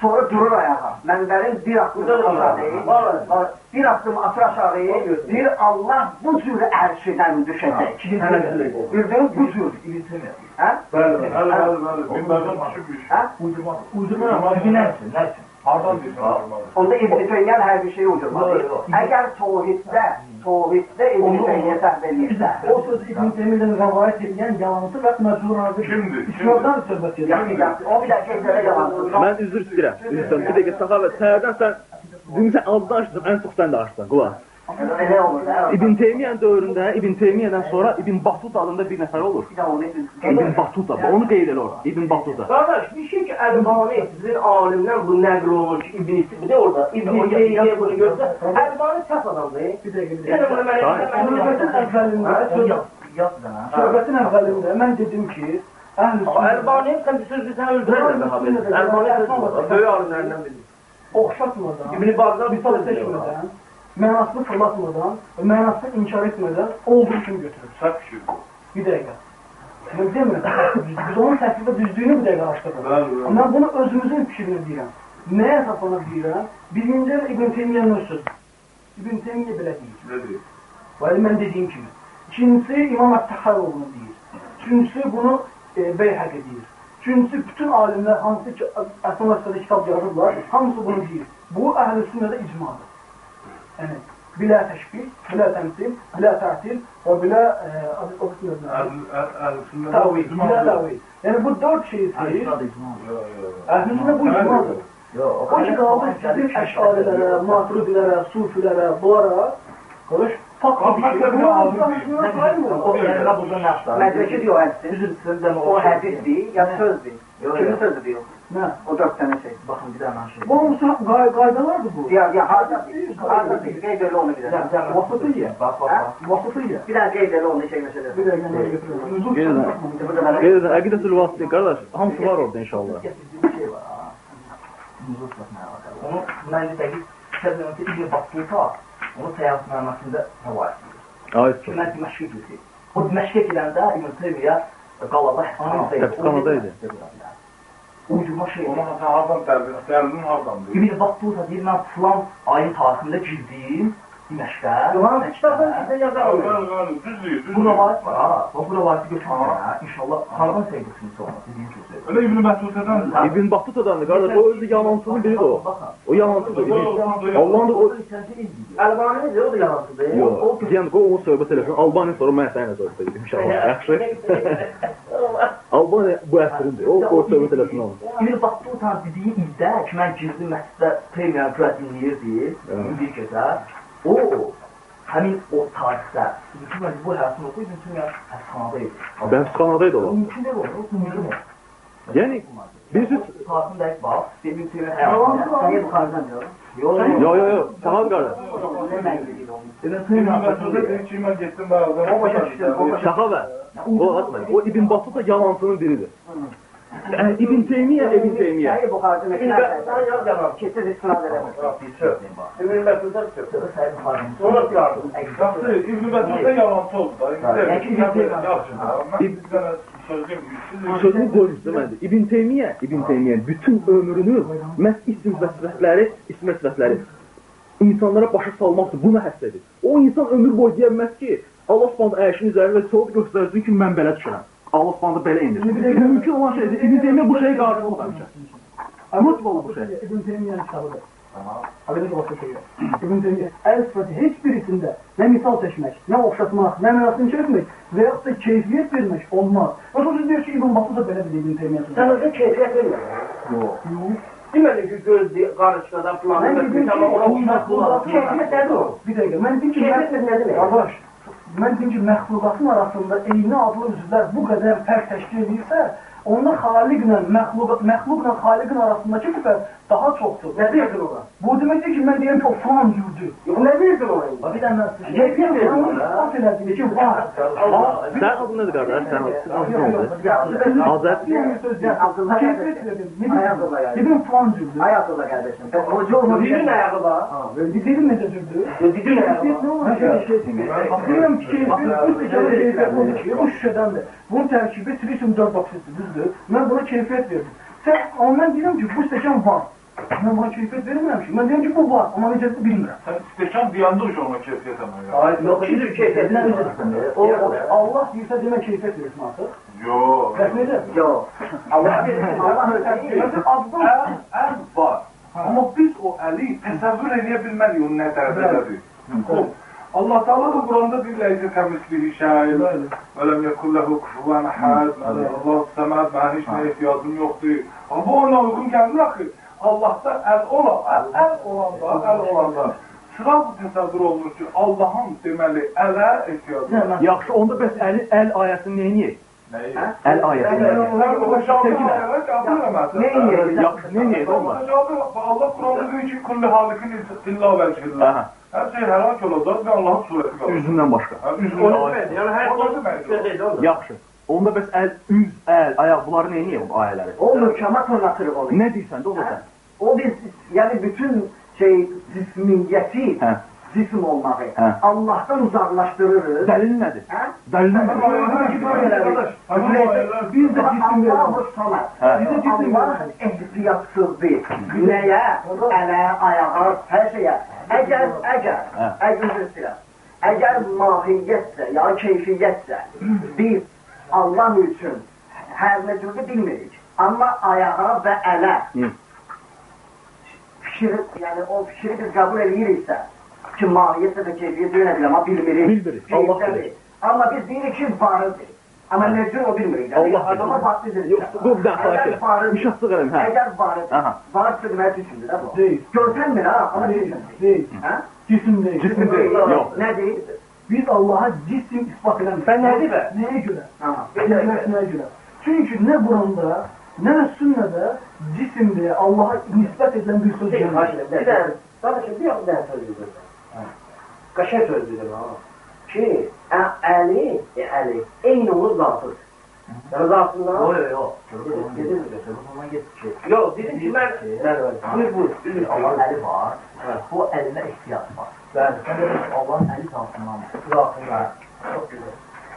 Sonra durur ayağa. Mənbərin bir addım aşağı, bir addım atır aşağı, deyir Allah bu cür ərşidən düşəcək. Bildin, bu cür. Hə? Bəli, bəli, bəli, bəli. Minbərdən aşıb bir şey. Hə? Uydurma. Uydurma Hardan deyirsən? Onda İbn Teymiyyə hər bir şeyi uydurmadı. Əgər tevhiddə, tevhiddə İbn Teymiyyə səhv eləyirsə, O söz İbn Teymiyye'den rivayet edilen yalancı ve mecbur hazır. Kimdir? İslam'dan söhbət yaxşı, o bir dəqiqə görə yalansın. Mən üzr istəyirəm. Üzr istəyirəm. Bir dəqiqə Səxavət, səhərdən sən Dün sən azdan açdın, ən çox sən də açdın. Qulaq. Elə olur da. İbn Teymiyyə dövründə İbn Teymiyyədən sonra İbn Battuta adında bir nəfər olur. Bir də onu İbn Battuta, onu qeyd elə orada. İbn Battuta. Qardaş, bir şey ki, Əlbani sizin alimdən bu nəql olunur ki, İbn bir də orada İbn Teymiyyə bunu görsə, Əlbani səhv adamdır. Bir dəqiqə, bir dəqiqə. bunu Söhbətin əvvəlində, Yaz, dənə. söhbətin əvvəlində mən dedim ki, Əlbani sən bir sözü sən öldürürsən. Əlbani sözü böyük alimlərdən biri. oxşatmadan, İbn Bazdan misal seçmədən, mənasını fırlatmadan və mənasını inkar etmədən olduğu kimi götürür. Səhv fikirdir. Bir dəqiqə. Mən demirəm, biz onun və düzdüyünü bir dəqiqə araşdırırıq. Amma bunu özümüzün fikrini deyirəm. Nəyə əsaslanıb deyirəm? Birinci İbn Teymiyye'nin öz sözü. İbn Teymiyye belə deyir. Nə deyir? Bəli, mən dediyim kimi. İkincisi İmam Əttəxaroğlu deyir. Üçüncüsü bunu e, Beyhəqi deyir. Üçüncüsü bütün alimlər hansı ki Məsələdə kitab yazıblar, hamısı bunu deyir. Bu əhl-i sünnədə icmadır. Yəni, bilə təşbih, bilə təmsil, bilə tətil və bilə e, o bütün Əl-Sünnə tavil, bilə tavil. Yəni bu dörd şeyi sayır. Əhl-i sünnə bu icmadır. O ki qaldı sizin əşarilərə, maturidilərə, sufilərə, bunlara, qarış, Faktik bir şey. Faktik Bunu bir danışmıyor, O saymıyor. yəni mən burada nə axtarıram? Mədrəki diyor hədsin. Düzür sizdən O hədisdir, ya sözdür. Yox, Kimin yox. sözü diyor? Ne? O dört tane şey. Baxın bir dənə şey. Bu olsa gay qaydalardır bu. Ya ya harda değil, harda değil. Qeyd elə onu bir Sən dənə. sən Vasıtıyla. Bax bax bax. Vasıtıyla. Bir dənə qeyd elə onu şey məsələsi. Bir dakika nereye götürüyorum? Nüzul Gelin. çıkartmadım. Qeydə əqidətül vasitə qardaş, hamısı var orada inşallah. Bir şey var. ha. Nüzul tutmaya baxar. Onu mən də dəqiq təzədən ki, İbn Battuta onu təyyarətnaməsində rivayət edir. Ayət Ki, mən Diməşqə gedir. O Diməşqə gedəndə İbn Teymiyyə qalada Həbsxanada idi. Uydurma şey. Onun hardan dərdin, dərdin hardandır? İbn Battuta deyir, mən filan ayın tarixində girdim Diməşqə. Yohan kitabın içində yazar olur. Bəli, bəli, düzdür, Bu düzdür. rivayət var ha. Bax bu rivayəti götürürəm. İnşallah xanımın sevgisini sonra dediyim sözü. Öyle İbn-i Məsudədən İbn Battuta'dandır qardaş, o özü yalancının biridir o. O yalancıdır. Allah'ın da o Əlbani necə? O da yalansıdır. Yox, deyən qoy onu söhbət eləsin. Albaniya sonra mən sənə söhbət edeyim inşallah. Yaxşı. Albaniya bu əsrindir. O o söhbət eləsin onu. İbn Battuta dediyi ildə ki, mən girdim məsciddə güya dinləyirdi, bir gecə. O, həmin o tarixdə, bütün mən bu həyatını oxuyub, bütün mən həbsxanada idi. Bəxsxanadaydı o. Mümkün deyil o, mümkün o. Yəni birisi Tarixin dəqiq bax, İbn Teymiyyə Yalan həyatında. Sahih Bukhari'den diyor. Yox, yo yo yo, Səhad qardaş. Ne mengili onu? İbn İbn-i Teymiyyə Məsudə deyir ki, mən getdim bəzən. O başa düşdü, o başa Şaxa və o atmayın. O İbn Battuta yalancının biridir. İbn Teymiyyə, İbn Teymiyyə. Sahih İbn yalan. Kesin istinad edemez. İbn. Səhih Buxarinin Sonra yardım. Yaxşı, İbn-i Məsuddə yalancı oldu İbn Sözünü qoymuş demədi. İbn Teymiyyə, İbn Teymiyyə bütün ömrünü məhz isim və sifətləri, ism və sifətləri insanlara başa salmaqdır. Buna həsr edir. O insan ömür boyu deyəməz ki, Allah Subhanahu əyişin üzərində soğuk göstərsin ki, mən belə düşürəm. Allah Subhanahu belə indir. Mümkün olan şeydir. İbn Teymiyyə bu şeyə qarşı olur həmişə. Unutma bu şey. İbn Teymiyye'nin kitabıdır. Haberiniz olsun şeyler. İbn Teymiyye el sıfatı hiçbirisinde ne misal seçmek, ne okşatmak, ne merasim çekmek veyahut da keyfiyet vermek olmaz. Mesela siz diyor ki İbn Battuta böyle dedi İbn Teymiyye. Sən özün keyfiyyət vermə. Deməli ki, göz falan. Ben dedim ki, Amma ona uymaz Keyfiyyət nədir o? Bir dakika, ben dedim ki, Keyfiyyət nə demək? Ben dedim ki, məxluqatın arasında eyni adlı üzvlər bu qədər fərq təşkil edirsə, onda xaliqlə məxluq, məxluqla xaliqin arasındakı fərq daha çoxdur. Nə deyirsən ona? Bu deməkdir ki, mən deyirəm ki, o falan cürdür. Yox, nə deyirsən ona? Bax bir dənə mən sizə Keyfiyyət Onu vermə. ispat elədim ki, var. Sən adın nədir qardaş? Sən adın Azət. Abdullah Keyfiyet kardeşim. verdim. Hay Abdullah kardeşim. Dedim falan cürdür. Hay Abdullah kardeşim. Hoca olma bir Didin ayağı var. Dedim necə cürdür? Didin ayağı Keyfiyet ne var. olur? Şöyle şey Diyorum ki keyfiyet, bu sıcağı keyfiyet oluşuyor. Bu şişedendir. Bunun terkibi tritium 4 oksitdir, düzdür. Ben buna keyfiyet verdim. Sen, ondan diyorum ki bu stəkan var. Ben buna keyfiyet vermirəm Ben diyorum ki bu var. Ama necəsini bilmirəm. Sən stəkan deyəndə uca ona keyfiyyət ama ya. Hayır, yox, ikidir keyfiyyət. Nə bilirsən? O, o, Allah deyirsə demə keyfiyet verirsin artıq. Yo. Bəs necə? Yok. Allah bilir. Allah öyle değil. Mesela addım Əl, əl var. Amma biz o əli təsəvvür edə bilmərik onun nə dərəcədədir. O, Allah Teala da Kur'an'da diyor leyse kemislihi şair. Ve lem yekun lehu kufuven ahad. Allah semed ben hiç ne ihtiyacım yoktu. Ama bu ona uygun geldi akı. Allah'ta el olan, el, el olanda, el olanda. Bu təsəvvür olunur ki, Allah'ın deməli ələ ehtiyacı var. Yaxşı, onda bəs əl, əl ayəsini edəyik? Nəyi? Əl ayəsini. Sən o şahı ayələ qəbul eləməzsən. Ne yiyelim? Yaxşı, edəyik onlar? Allah Kur'an'da diyor ki kulli halikin illa vecihillah. Aha, Her şey helak olacak ve Allah'ın sureti kalacak. üzündən başqa. Demək, yəni hər şey. Yaxşı. Onda bəs əl, üz, əl, ayaq bunları nə edəyik bu ayələri? O mükemmat anlatır onu. Nə deyirsən də o da sən? O biz yani bütün şey cismiyeti Hə. cisim olmağı Hə. Allah'tan uzaklaştırırız. Dəlil nədir? Ha? Dəlil Ama nədir? ayələr- Biz veriyoruz. salat. Hə. Biz de cisim Allah'ın veriyoruz. ehtiyatsızlığı. Neye? Ele, ayağa, her şeye. Eğer, eğer, Hə. eğer, eğer mahiyetse ya keyfiyetse biz Allah için her ne türlü bilmirik. Ama ayağa ve ele Hı. fikir, yani o fikri biz kabul ediriksə ki mahiyyətlə də keyfiyyət yönədir amma bilmirik. Bilmirik, Allah bilir. deyil. Amma biz deyirik ki varıdır. Amma necə o bilmirik. Yəni, Allah adama baktı Yox, Əgər vardır, edirəm. İşahtsız qələm, hə. Əgər vardır, Aha. varsa demək üçündür də bu. Değil. Görsənmir ha, amma Değil. deyirsən. Değil. Hə? Cisim değil. Cisim değil. Yok. Nə deyir? Biz Allah'a cisim ispat ne diyeyim? Neye göre? Ha. Kelimesine göre. Çünkü ne Kur'an'da ne de sünnede cisimde Allah'a nispet edilen bir söz hayır, bir de, kardeşim bir yok ben söylüyorum. Kaşar söylüyorum ha. Ki, Ali, e, Ali, eyni onun zatıdır. Yani zatından... Yok yok. Dedin mi? Telefonuma git. Yok, dedim ki ben... Buyur buyur. Allah'ın eli var. Bu eline ihtiyaç var. Ben. Allah'ın eli tarafından Zatından. Çok güzel.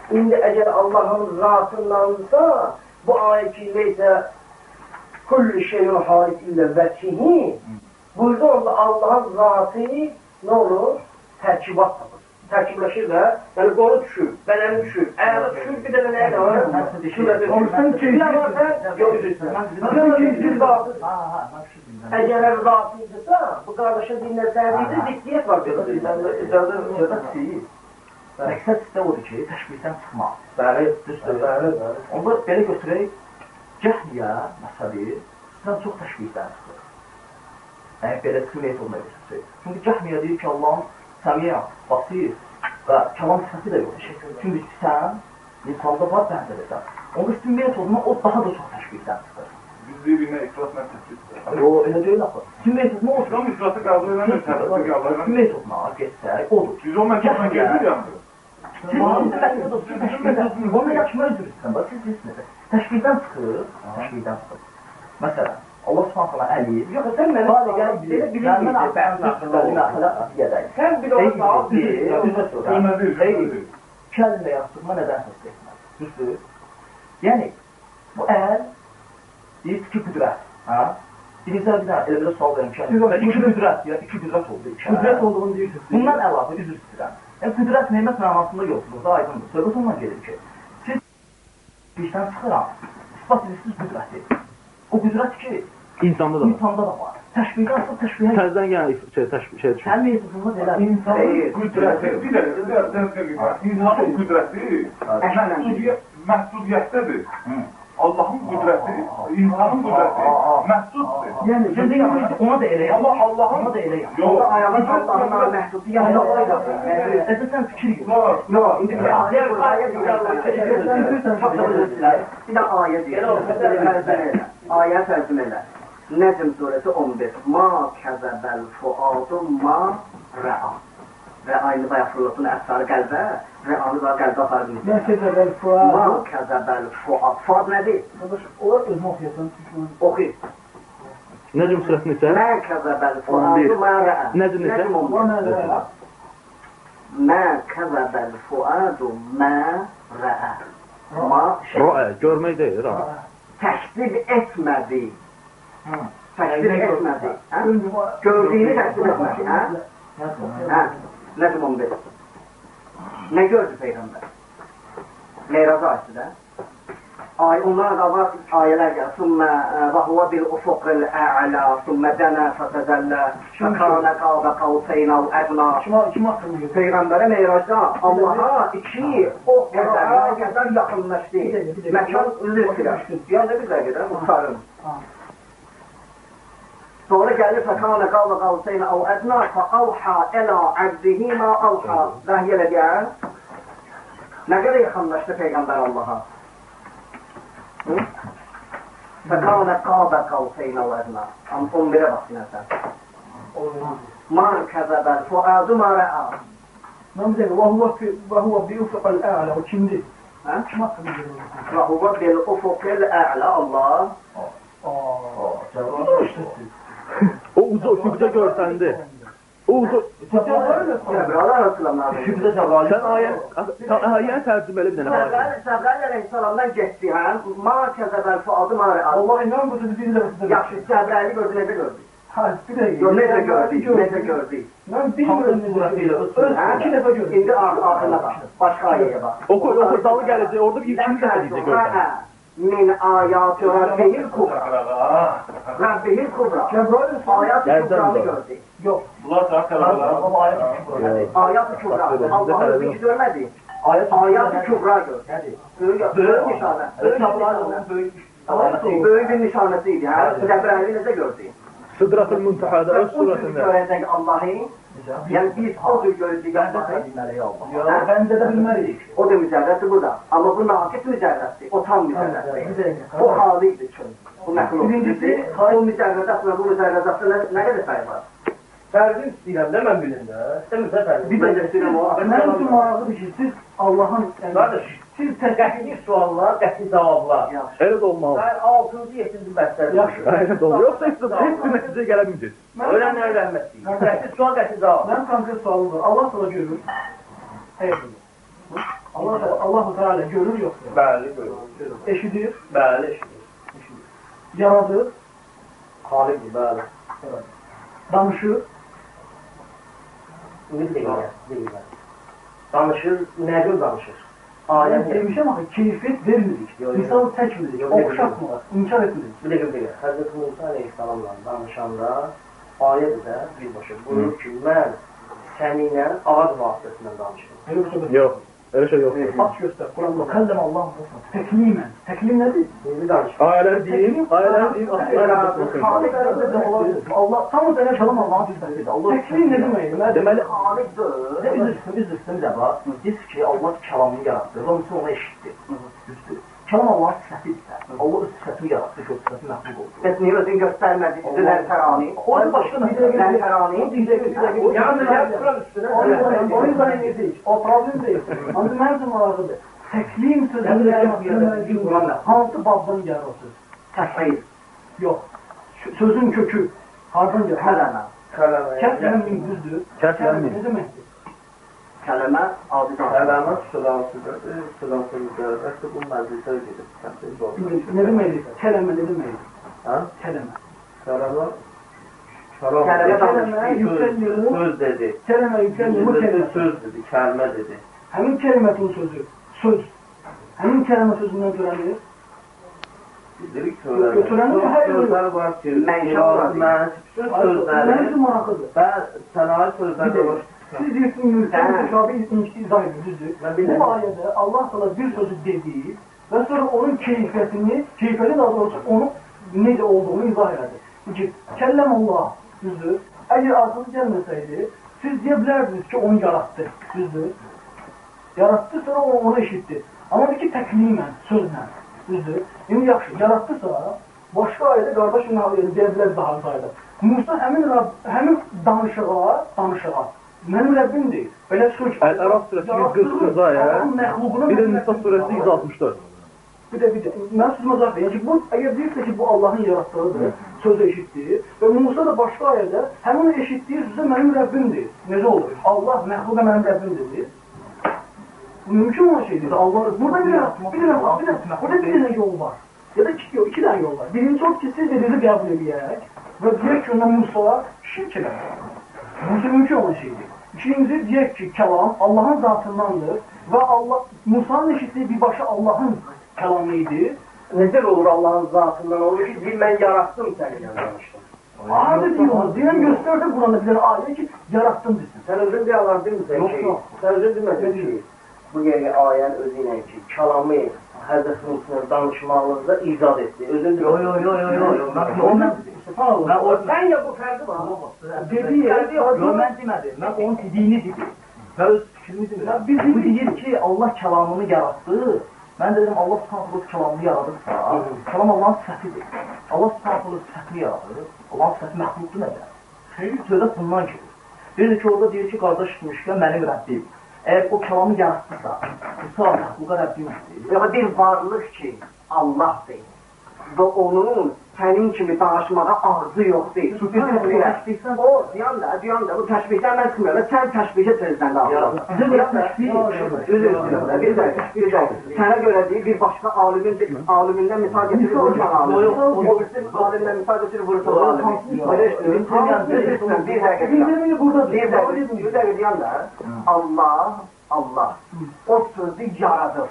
Şimdi eğer Allah'ın zatındansa bu ayet kerimeyse kulli şeyin halik illa vecihi burada onda Allah'ın zatı ne olur? Terkibat tapır. Terkibleşir de yani doğru düşür, benim düşür. Eğer düşür bir de ne var? Şurada düşür. Olsun ki- Bir de varsa görürsün. Bak şu günden. Eğer zatıysa bu kardeşin dinleseydi ziddiyet var. Söhbət Məqsəd sizdə odur ki, təşbihdən çıxmaq. Bəli, Düzdür. bəli, bəli. Onda belə götürək, cəhliyə məsəli sizdən çox təşbihdən çıxır. Yəni belə sünnet olmaya götürsək. Çünki cəhmiyə deyir ki, Allahın səmiyə, basir və kəlam sifəti də yoxdur. Çünki sən insanda var bəndə də sən. Onda sünnet olma o daha da çox təşbihdən çıxır. Biz bir-birinə ifratla təklif O elə deyil axı. Sünnet olma odur. İslam ifratı qəbul təklif qəbul edəmir. Sünnet olma getsək odur. Biz o yəni. Siz onu yaşamayı üzrüsən, bax siz sizsiniz. Təşbihdən çıxır, təşbihdən çıxır. Məsələn, Allah Subhanahu taala Əli, Yox, sən mənə Bəli, belə gəl belə bilirsən, bilirsən. axıra Sən bir sağ Sözmədir, sözmədir. Kəlmə yaxşılığına nədən səs etməz. Düzdür? Yəni, bu əl deyir ki, qüdrət. Ha? Birinci bir dənə elə belə sual verim ki, iki qüdrət, ya iki qüdrət oldu. əl. olduğunu diyorsunuz. Bundan əlavə üzr istəyirəm. Yəni qüdrət nemət mənasında yoxdur, da aydındır. Söhbət ondan gedir ki, siz işdən çıxıram, isbat edirsiniz qüdrəti. O qüdrət ki, İnsanda da var. insanda da var. Təşbihdən asıl təşbihə Təzdən yəni şey, təşbih şey düşün. Sənin mevzusunda belə İnsanın qüdrəti, bir də bir də dəqiqə İnsanın qüdrəti məhsudiyyət məhsudiyyətdədir. Allahın qüdrəti, insanın qüdrəti məhduddur. Yəni, sən deyirsən ona da elə Amma Allahın ona da elə yap. Yox, Ayağın altlarına məhduddur. Yəni o da. Əzəsən fikir yox. yox, Yox, indi bir ayet var. Bir de ayet diyor. Ayet tercüme elə. Necm suresi 11. نجم دورت اون ما کذب الفعاد ما رعا. رعاین با یفرلتون اثار قلبه. رعاین با قلبه خارج میده ما کذب الفعاد ما کذب الفعاد فاد نده باش او المخ یتن اوکی. نجم صورت نساء ما كذب الفؤاد ما رعا. نجم نساء ما كذب الفؤاد ما رعا. ما رأى جور ما يدري تشدید تكذب Önce o- Gördüyünü təksib etmədi. Hə? Necm 11. Nə gördü Peyğəmbər? Meyraz ayəsində. Ay, onlar da var ayələr gəlir. Sümmə və huvə bil ufuqil ə'lə, sümmə dənə fətəzəllə, fəkənə qavə qavseyna və ədna. Kim, götürüyor? Peyğəmbərə Meyracda Allaha iki o qədər, ya qədər yaxınlaşdı. Məkan üzr Ya nə bir dəqiqədə, muhtarım. Ha. Sonra gəlir fəkənə qavə qavseyna və ədna, fəqavha ələ əbdihi ma avha. Vəhiy elə gəl. Nə qədər yaxınlaşdı Peyğəmbər Allaha? Hı? Fəkənə qavə qavseyna və ədna. 11-ə bax yine sən. Ma kəzəbəl fuadu ma rə'a. Ben bir dakika. Vahuva fi- vahuva bi ufuk al-a'la. O kimdi? Ha? Kim hakkında götürüyor? Və huve bil ufuqil ə'la Allah. Aa. işte siz. O ucu üfüqdə görsəndi. O ucu Cəbrail Aleyhisselamlar. Şübhə Cəbrail. sən ayə ayəni tərcüməli bir dənə var. Cəbrail Cəbrail Aleyhisselamdan getdi həm. Ma kəzəbəl fuadı ma rə'a. Allah inan bu sözü dinlemesin. Yaxşı, Cəbraili gördü, necə gördü? Ha, bir dakika. Gör, necə gördü, necə gördü? Ben bilmiyorum ne suretiyle, Öz Hə? iki defa gördüm. İndi axırına bax. Başqa ayəyə bax. Oku, oku, dalı gələcək. Orada bir ikinci dəfə deyəcək görsən. Min ayatı Rabbihil kubra. Rabbihil kubra. Cebrail Ayat-ı Nereden kubranı bu? gördü. Yok. Bunlar sağ qələbələr. Ama ayet kübra. Ayat-ı kubra. Allah'ın hiç görmedi. Ayet Ayat-ı kubra gördü. Nedir? Böyük, böyük nişanə. Böyük Cəbrail nişanə. onun böyük Böyük bir nişanəsiydi. Hə? Cəbraili necə gördü? Sıdratul Muntahada öz Bu cür Yəni biz o bilməliyik Allah. Hə? Bəndə də bilməliyik. O da mücərrəti bu da. Amma bu nakit mücərrətdir. O tam. Bir dəqiqə. O halikdir çünkü. Bu məxluq. Birincisi, bu mücərrətlə bu nə, nə qədər fərq var? Fərzini istəyirəm də mən bilim də. İstəmirsə fərzini. Bir də istəyirəm o. Mənim üçün maraqlıdır ki, siz Allahın Qardaş, siz qəti suallar, qəti cavablar. Elə də olmalı. Sən 6-cı, 7-ci bəstədə. Yaxşı. Elə də olmalı. Yoxsa heç heç bir nəticəyə gələ bilməyəcək. Öyrənlər rəhmət deyil. Qəti sual, qəti cavab. Mənim konkret sualım var. Allah sana görür. Hayır. Allah Allah Teala görür yoxsa? Bəli, buyurun. Eşidir, Bəli, eşidir. yaradır, Xalikdir, bəli. danışır. İndi deyirlər, deyirlər. Danışır, nə gün danışır? Demiş. demişəm axı keyfiyyət vermirik. Misal çəkmirik, oxşatmırıq, inkar etmirik. Bir dəqiqə, bir dəqiqə. Həzrət Musa əleyhissalamla danışanda ayət də birbaşa buyurur ki, mən səninlə ağac vasitəsilə danışdım. Yox, Elə şey yoxdur. Aç göstər, Quranda kəlləm Allah təklimən. Təklim nədir? İndi danış. Ayələr deyim, ayələr deyim, Xaliq aslında. ərəbdə olabilir. Allah tam sənə kəlam Allahın sifətidir. Allah təklim nə deməkdir? Deməli, Halikdir. biz biz üstündə var. Biz ki, Allah kəlamını yaratdı. Hamısı onu eşitdi. Düzdür. Kəlam Allahın sifətidirsə, Allah öz sifətini yaratdı, ki, o sifəti məxluq oldu. Bəs niyə özün göstərmədi? Sizlər tərani. O da başqa məsələ. Lənfərani. Yəni, yəni, buranın üstünə. O yüzden, o yüzden emeği O problem değil. Ama ben de maraqlıdır. Təklim Yəni, sözü Quran nə? hansı babdan gəlir o söz? Təşhir. Yox. Ş- Sözün kökü hardan gəlir? Kələmə. Kəsrən min düzdür. Kəsrən min. Ne deməkdir? Kələmə adi Kələmə sülasıdır, sülasıdır. Bəs bu məclisə gedib. Kəsin Bilmiyorum. Ne deməkdir? Kələmə ne deməkdir? Ha? Kələmə. Kələmə Kəlam Kələmə dedi, Kələmə söz, yüksəlmir. söz dedi. Kələmə yüklənmir. Bu Söz, kəlmə. söz dedi, kəlmə dedi. Həmin kəlmətin sözü. Söz. Həmin kəlmə sözündən görənir. Bilirik Götürən söyləmək. də hər yeri- Sözlər var ki, Mənşə Qur'an, var. mənşə bütün Mənim sözləri üçün maraqlıdır. və sənaye sözləri Bir var. Siz yürüten müşabi izah. Ben bilmiyorum. Bu ayette Allah sana bir sözü dediği ve sonra onun keyfiyetini, keyfiyeti daha doğrusu onun ne olduğunu izah eder. Çünkü kellem Allah düzdür. Eğer arkası gelmeseydi siz diyebilirdiniz ki onu yarattı düzdür. Yarattı sonra o onu eşitti. Ama bir ki teklimen, sözle düzdür. Şimdi yaxşı, yarattısa başka ayette kardeşim yani diyebilir daha sayıda. Musa həmin, həmin danışığa, danışığa mənim Rəbbim deyil. Belə söz. Əl-Əraf surəsi 140 ayə. Bir də Nisa surəsi 164. Bir də bir də mən sözümə cavab verirəm ki, bu əgər deyirsə ki, bu Allahın yaratdığıdır, sözü eşitdiyi və Musa da başqa ayədə həmin eşitdiyi sözə mənim Rəbbimdir. Necə olur? Allah məxluqa mənim Rəbbimdir. Bu mümkün olan şeydir. Allah burada bir dənə, bir dənə, bir dənə, burada bir dənə yol var. Ya da iki, iki tane yol var. Birinci o ki siz dediğinizi kabul ediyerek ve diyek ki ona Musa şirk eder. Bu mümkün olan şeydir. İkincisi diyek ki kelam Allah'ın zatındandır ve Allah Musa'nın eşitliği bir başa Allah'ın kelamıydı. Necə olur Allahın zatından olur ki, deyir, mən yarattım ilə danışdım. Abi diyor, diyen gösterdi Kur'an'da bize ayet ki yarattım desin. Sən özün deyalar bilmirsən Yox, ki, yox. sən özün demədin ki, bu yeri ayən özü ilə ki, kəlamı Həzrət Musa'nın danışmağınızda icad etdi. Özün Yo yo yo yo yo. Mən ondan Subhanallah. mən o Sən ya bu fərqi var. Fərqi yox. Yo mən demədim. Mən onun dediyini dedim. Mən öz fikrimi demirəm. Ya biz Bu deyir ki, Allah kəlamını yaratdı. Mən dedim Allah Subhanahu kəlamını yaradırsa, kəlam Allahın sifətidir. Allah Subhanahu sifətini yaradır. Allahın sifəti məxluqdur nədir? Xeyr, söhbət bundan gedir. Bir ki orada deyir ki, qardaş tutmuşkən mənim Rəbbim. Əgər o kəlamı yaratdısa, bu sağ məxluqa Rəbbimdir. Ya bir varlıq ki, Allahdır. Və onun sənin kimi danışmağa arzu yox deyil. Təşbihsən. O, diyan da, diyan da, bu təşbihdən mən çıxmıyorum. Sən təşbihə sözdən təşbih Üzr istəyirəm. Bir də bir də sənə görə deyil, bir başqa alimin alimindən misal gətirib vursan alim. O birisi alimdən misal gətirib vursan alim. Belə işləyir. Bir dəqiqə. Bir dəqiqə, bir dəqiqə deyən də Allah, Allah. O sözü yaradır.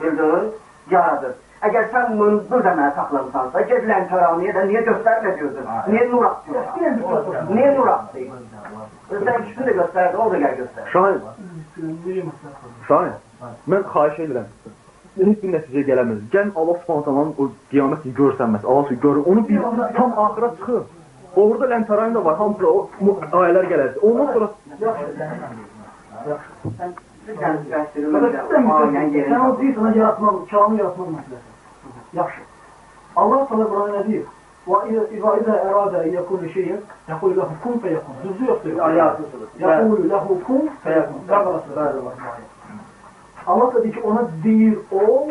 Bildin? Yaradır. Əgər sən bunu bu zamana saxlamısansa, get Lənkəraniyə də niyə göstərmə diyorsun? Niyə nur atıyorsun? Niyə nur atıyorsun? Sən ikisini də göstərdi, o da gəl göstər. Şahin, Şahin, mən xahiş edirəm. Heç bir nəticəyə gələmir. Gəlin Allah Subhanahu o qiyamət günü görsənməz. Allah Subhanahu görür. Onu bir tam axıra çıxır. Orada ləntarayın da var. Hamısı o mu- ayələr gələcək. Ondan sonra Bir dənə bəsdirir, Mesela məsələn, sistem ayən sen yerini o tapır. değilsin, ha yaratmak, çağını yaratmak meselesi. Yaxşı. Allah sana Kur'an ne diyor? وَإِذَا اَرَادَ اَنْ يَكُنْ شَيْءٍ يَقُولُ لَهُ كُنْ فَيَكُنْ Düzü yoktur. Ayatı sırası. يَقُولُ لَهُ كُنْ فَيَكُنْ Bakara sırası. Allah da diyor ki ona deyir ol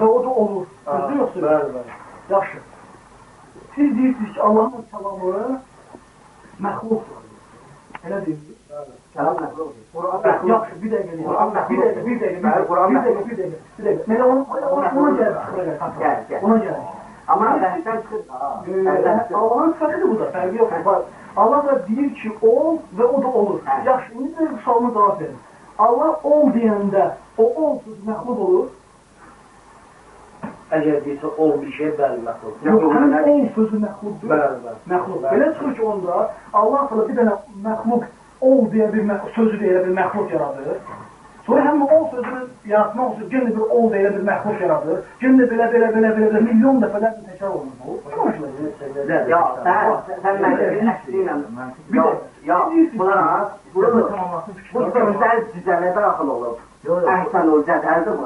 ve o da olur. Düzü yoktur. Bəli, bəli. Yaxşı. Siz deyirsiniz ki Allah'ın kəlamı məxluqdur. Elə deyirsiniz. Kəlam məxluq. Qur'an yaxşı bir dəqiqə. Qur'an Bir dəqiqə, bir dəqiqə, Qur'an bir dəqiqə, bir dəqiqə, bir dəqiqə. Mənə onu ona gəl. Ona gəl. Amma bəhsdən çıxır. Allah'ın sıfatıdır bu da. Fərqi yoxdur. Allah da deyir ki ol və o da olur. Yaxşı, indi də sualıma cavab verin. Allah ol deyəndə o olsuz məxluq olur. Əgər deyirsə ol bir şey, bəli, məxluq. Yox, həmin ol sözü məxluqdur. Bəli, bəli. Məxluq. Belə çıxır ki onda Allah təala bir dənə məxluq ol deyə bir sözü deyə bir məxluq yaradır. Sonra həmin ol sözünü yaratmaq üçün yenə bir ol deyə bir məxluq yaradır. Yenə belə belə belə belə, milyon dəfələrlə təkrar olunur bu. Ya, sən, sən məntiqin əksini ilə. Bir Ya, də ya, bunlar, bunu tamamlasın bu gözəl cüzələ daxil olub. Əhsən ol cədəldir bu.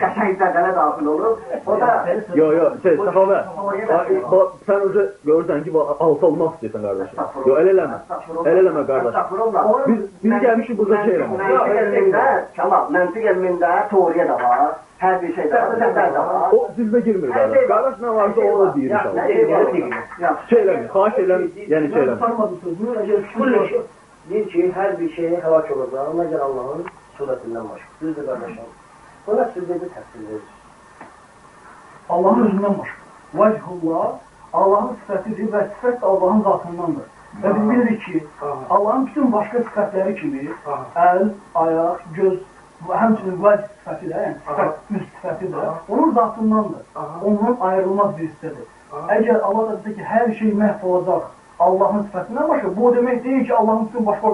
Qəşəng cədələ daxil olub. O da Yo yo şey Səxavə. Bax sən öncə görürsən ki, bax, altı almaq istəyirsən qardaşım. Yo elə eləmə. Elə eləmə qardaş. Estağfurullah. Biz biz gəlmişik burada şey eləmək. Məntiq elmində, Kəmal, məntiq elmində teoriya da var. Hər bir şey də var, cədəl də var. O zilbə girmir qardaş. Qardaş nə varsa o da deyir inşallah. Ya, Şey eləmir. Xahiş edirəm, yəni şey Mən eləmir. Şey. Deyir ki, hər bir şeye həlak olacaq, məgər Allahın surətindən başqa. Düzdür, qardaşım. Buna siz dedi təfsir verir. Allahın özündən başqa. Vəcihullah Allahın sifətidir və sifət də Allahın zatındandır. Və biz bilirik ki, Allahın bütün başqa sifətləri kimi əl, ayaq, göz, həmçinin vəcih sifəti də, yəni sifət, üz sifəti də onun zatındandır. Ondan ayrılmaz bir hissədir. Əgər Allah da ki, hər şey məhv olacaq Allahın sifətindən başqa, bu demək deyil ki, Allahın bütün başqa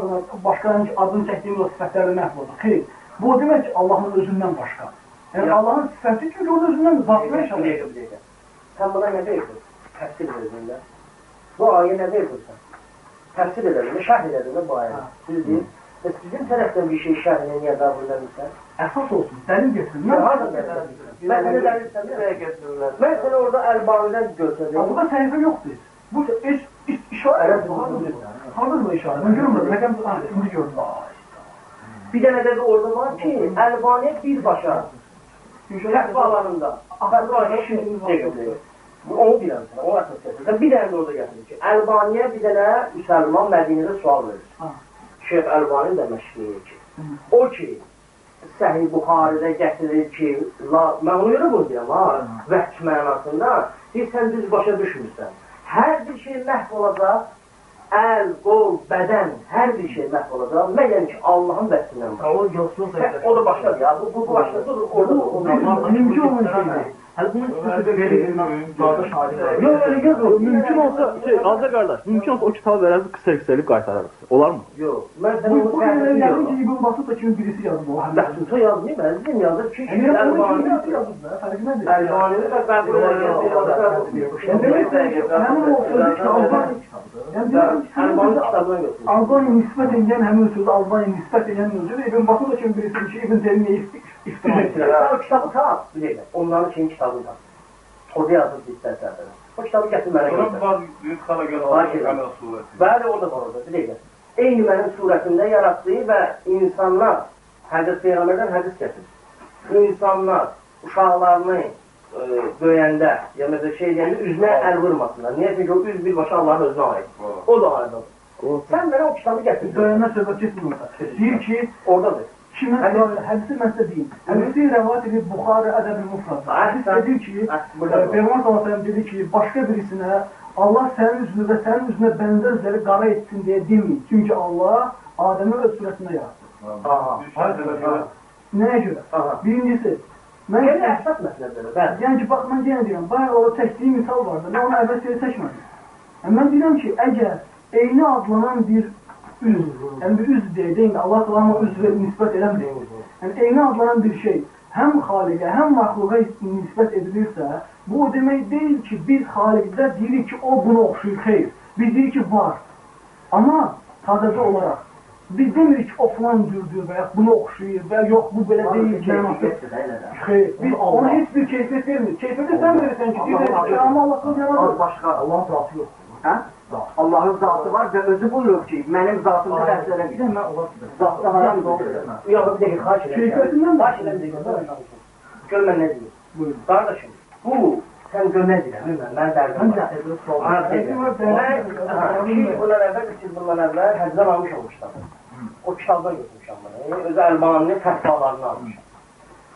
başqa adını çəkdiyimiz o sifətləri məhv olacaq. Xeyr. Bu demək ki, Allahın özündən başqa. Yəni Allahın sifəti çünki onun özündən zatına dəqiqə. Sən buna nə deyirsən? Təfsir verirsən. Bu ayə nə deyirsən? Təfsir edəlim, şərh edəlim bu ayəni. Siz deyir, və sizin tərəfdən bir şey şərh edən ya da bilirsən. Əsas olsun, dəlil getirin. Mən Mən harda gəlirsən? Mən dəlilsən. Nereye götürürler? Mən səni orada Əlbanilər göstərdim. burada səhifə yoxdur. Bu heç heç bu işarə? Mən görmürəm. Rəqəm ha, indi gördüm. Bir dənə də orada var ki, Əlbaniyə birbaşa Təqva alanında. Əlbaniyə şimdi deyir. Onu bilirəm sən, o əsas gətirir. Bir dənə də orada gətirir ki, Əlbaniyə bir dənə müsəlman Mədinədə sual verir. Ha. Şeyx Əlbani də məşqləyir ki, o ki, Səhih Buxaridə gətirir ki, la, mən onu görə bunu deyirəm ha, vəhç mənasında, deyir, sən düz başa düşmürsən. Hər bir şey məhv olacaq, əl, qol, bədən, hər bir şey məhv olacaq, məgər ki, Allahın vəhçindən başqa. O yoxsul O da başqadır ya, bu, bu başqadır, orada Bu mümkün olan şeydir. Hələ bunun. Yox, elə yox. Mümkün olsa şey Azər qardaş, mümkün olsa o kitabı verərsiniz qısa-qısa qaytararıq. Olar mı? Yox, mən Bu bu yəni ki, İbn Battuta kimi birisi yazıb o. Ləhsuta yazmayıb, əzizim yazır ki, Yəni Əlbani birisi yazıb da, fərqi nədir? Əlbanini də qəbul edir. Yəni demək həmin o sözü ki, Albani Yəni demək ki, Əlbani sözü kitabına götürür. Albaniya nisbət edən həmin sözü Albaniya nisbət edən sözü İbn Battuta kimi birisi ki, İbn Teymiyyə o kitabı tap, bir dəqiqə. Onların şeyin kitabını tap. Orada yazıb istərsən. O kitabı gətir mənə götür. var, büyük kala gel Bakir. Allah'ın kamera sureti. Bəli, orada var orada, bir dəqiqə. Eyni mənim surətimdə yaratdığı və insanlar, Həzrət Peyğəmbərdən hədis gətirir. İnsanlar uşaqlarını e, döyəndə, ya məsələn şey deyəndə üzünə əl vurmasınlar. Niyə? Çünki o üz birbaşa Allahın özünə aid. O da aydın. Sən mənə o kitabı gətir. Döyəndən söhbət getmir. Deyir ki, Oradadır. Hədis- hədisi mən sizə deyim. Hədisi rəvat edib Buxarı ədəb-i mufrad. Hədis dedi ki, e. Peyğəmbər sallallahu dedi ki, başqa birisinə Allah sənin üzünü və sənin üzünə bənzər üzəri qara etsin deyə deməyin. Çünki Allah Adəmi öz surətində yaratdı. Nəyə görə? Birincisi, mən Yəni əsas məsələdir. Bəli. Yəni ki, bax mən yenə deyirəm, bayaq orada çəkdiyim misal vardı. Mən onu əvvəl sizə çəkmədim. Yəni, mən deyirəm ki, əgər eyni adlanan bir üz, yəni bir üz deyək, deyin ki, Allah Teala ona üz və nisbət eləmir. Yəni eyni adlanan bir şey həm xaliqə, həm məxluqa nisbət edilirsə, bu o demək deyil ki, biz xaliqdə deyirik ki, o buna oxşuyur, xeyr. Biz deyirik ki, var. Amma sadəcə olaraq Biz demirik ki, o filan cürdür və ya buna oxşayır və ya yox, bu belə deyil, də. Xeyr, biz ona heç bir keyfiyyət vermirik. Keyfiyyəti sən verirsən ki, də kəlamı Allah'ın Az yaradır. başqa Allahın zatı yoxdur. Hə? Allahın zatı var və özü buyurur ki, mənim zatımda Bir rəhsələmir. də mən. Zatda haram doğru. Yox, bir dəqiqə, xahiş edirəm. Keyfiyyətindən Xahiş edirəm, bir dəqiqə. Gör mən nə deyim. Buyurun. Qardaşım, bu, sən gör nə deyirəm, mən dərdim Mən var. də özü sual Ha, verirəm. deyirəm. Mən, bundan əvvəl, üç il bundan əvvəl həcdən almışam o kitabı. O kitabdan götürmüşəm bunu. Özü Əlbaninin fətvalarını almışam.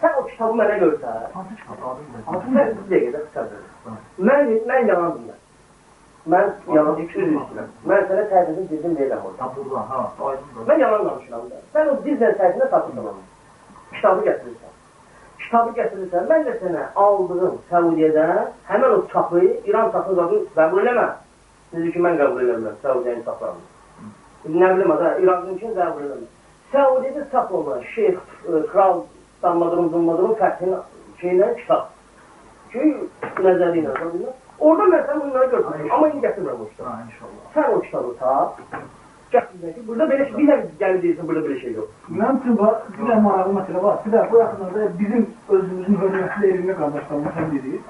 Sən o kitabı mənə görsən, Hansı kitab adın nə? Aslında bir dəqiqə qısa verin. Mən mən yalan bilməm. Mən yalan üzr istəyirəm. Mən sənə təqdim dedim deyirəm orada. Burada, ha, aydındır. Mən yalan danışıram da. Sən o dizlə səhifində tapırsan. Kitabı gətirirsən. Kitabı gətirirsən. Mən də sənə aldığım Səudiyyədən həmin o çapı, İran çapını qadın qəbul eləmə. Necə ki mən qəbul eləmirəm Səudiyyənin çaplarını. Nə bilim ada, İranın üçün qəbul eləmə. Səudiyyədə çap olunan Şeyx e, Kral Dammadırım Dummadırım fəthinin şeylə kitab. Ki nəzəri ilə. Orada mən sən bunları götürürəm. Amma indi gətirmirəm o kitabı. Ha, inşallah. Sən o kitabı tap. Gətirmək ki, burada belə bir də gəlib deyirsən, burada belə şey yox. Mənim üçün var, bir də maraqlı məsələ var. Bir də bu yaxınlarda bizim özümüzün hörmətli elmli qardaşlarımızdan biri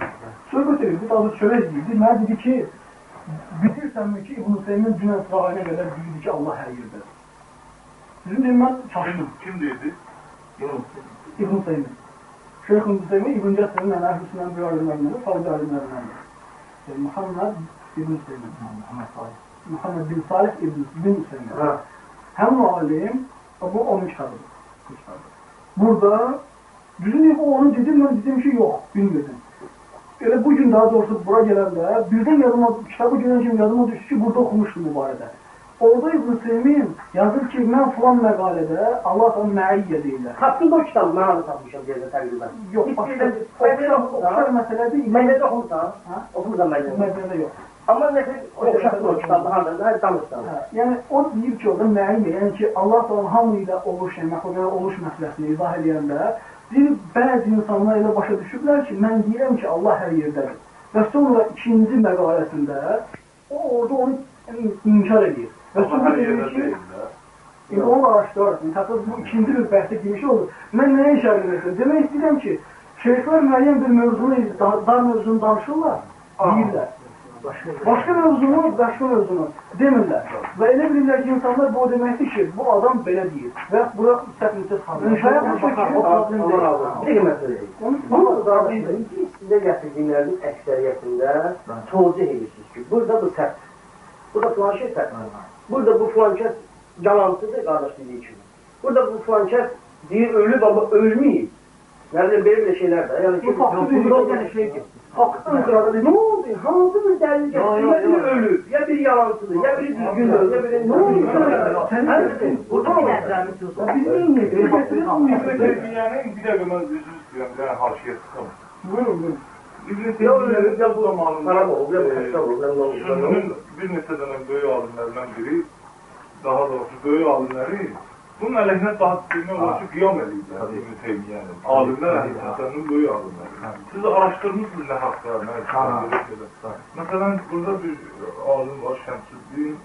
söhbət edir, bu da çörək deyildi. Mənə dedi ki, bilirsənmi ki, İbn-i Seymin dünən sırayına qədər bildi ki, Allah hər yerdədir. Bizim deyim, mən çaşdım. Kim dedi? İbn-i Seymin. Şeyh İbn-i Seymin, İbn-i Cəsir'in ən əhlisindən bir alimlərindən, Savcı alimlərindən. Muhammed İbn-i Seymin. Muhammed bin Salih İbn-i bin. Ha. Hem alim, bu onun kitabıdır. Bu kitabı. Burada, düzün o onun dedim, ben dedim ki yok, bilmedim. Elə bu gün daha doğrusu bura gələndə birdən yadıma, kitabı görən kimi yadıma düşdü ki, burada oxumuşdum bu barədə. Orada İbn Seymin yazır ki, mən filan məqalədə Allah sana məiyyə deyirlər. Tapdın o kitabı, mən harada tapmışam deyirsən təqribən. Yox, başqa, oxşar, oxşar məsələdir. Məcədə oxumusan? Hə? Oxumusan məcədə. Məcədə yox. Amma nəsə oxşatdın o kitabı harada, hər danışsan. Hə, yəni o deyir ki, orada müəyyən, yəni ki, Allah Taala hamı ilə oluş, yəni məxluqlara oluş məsələsini izah edəndə, deyir, bəzi insanlar elə başa düşüblər ki, mən deyirəm ki, Allah hər yerdədir. Və sonra ikinci məqaləsində o orada onu yəni, inkar edir. Və Allah sonra her deyir yerde ki, değil de. İndi onu araşdırırsın. Təsəvvür bu ikinci bir bəhsə giriş olur. Mən nəyə işarə edirəm? Demək istəyirəm ki, şeyxlər müəyyən bir mövzunu, dar, dar mövzunu danışırlar, deyirlər. Başqa mövzunu, başqa mövzunu demirlər. Və elə bilirlər ki, insanlar bu o deməkdir ki, bu adam belə deyir. Və bura səhvinizi salır. Şayət bu şəkildə razı olsun. Bir məsələ. Bunu da bildim ki, sizə gətirdiyinlərin əksəriyyətində tozih edirsiniz ki, burada bu səhv. Burada filan şey səhv. Burada bu filan kəs yalancıdır, qardaş dediyi kimi. Burada bu filan kəs deyir ölüb amma ölməyib. Yəni belə belə şeylər də. Yəni ki, Bu faktı bu bir- yəni şey ki, faktın qırada ne oldu? Hansı bir dəlil gətirdi? Ya biri ölüb, ya biri yalancıdır, ya biri düzgündür, ya biri Ne oldu? Sən Sən burada bir nəzərimi Biz neyini? Biz getirirsin İbn Teymiye'nin bir dakika ben üzü istiyorum. Bir tane haşiye sıkalım. Buyurun, buyurun. İbn Ya Teymiye'nin ölüb, ya bu zamanında Haram olub, ya bu e, xəstə olub, ya bu olub. Sünninin bir neçə dənə böyük alimlərdən biri, daha doğrusu böyük alimləri bunun əleyhinə daha demək olar ki, qiyam ediblər İbn Teymiye'nin. Alimlər əhlinin böyük alimləri. Siz araşdırmışsınız nə haqda, nə haqda. Məsələn, burada bir alim var, Şəmsüddin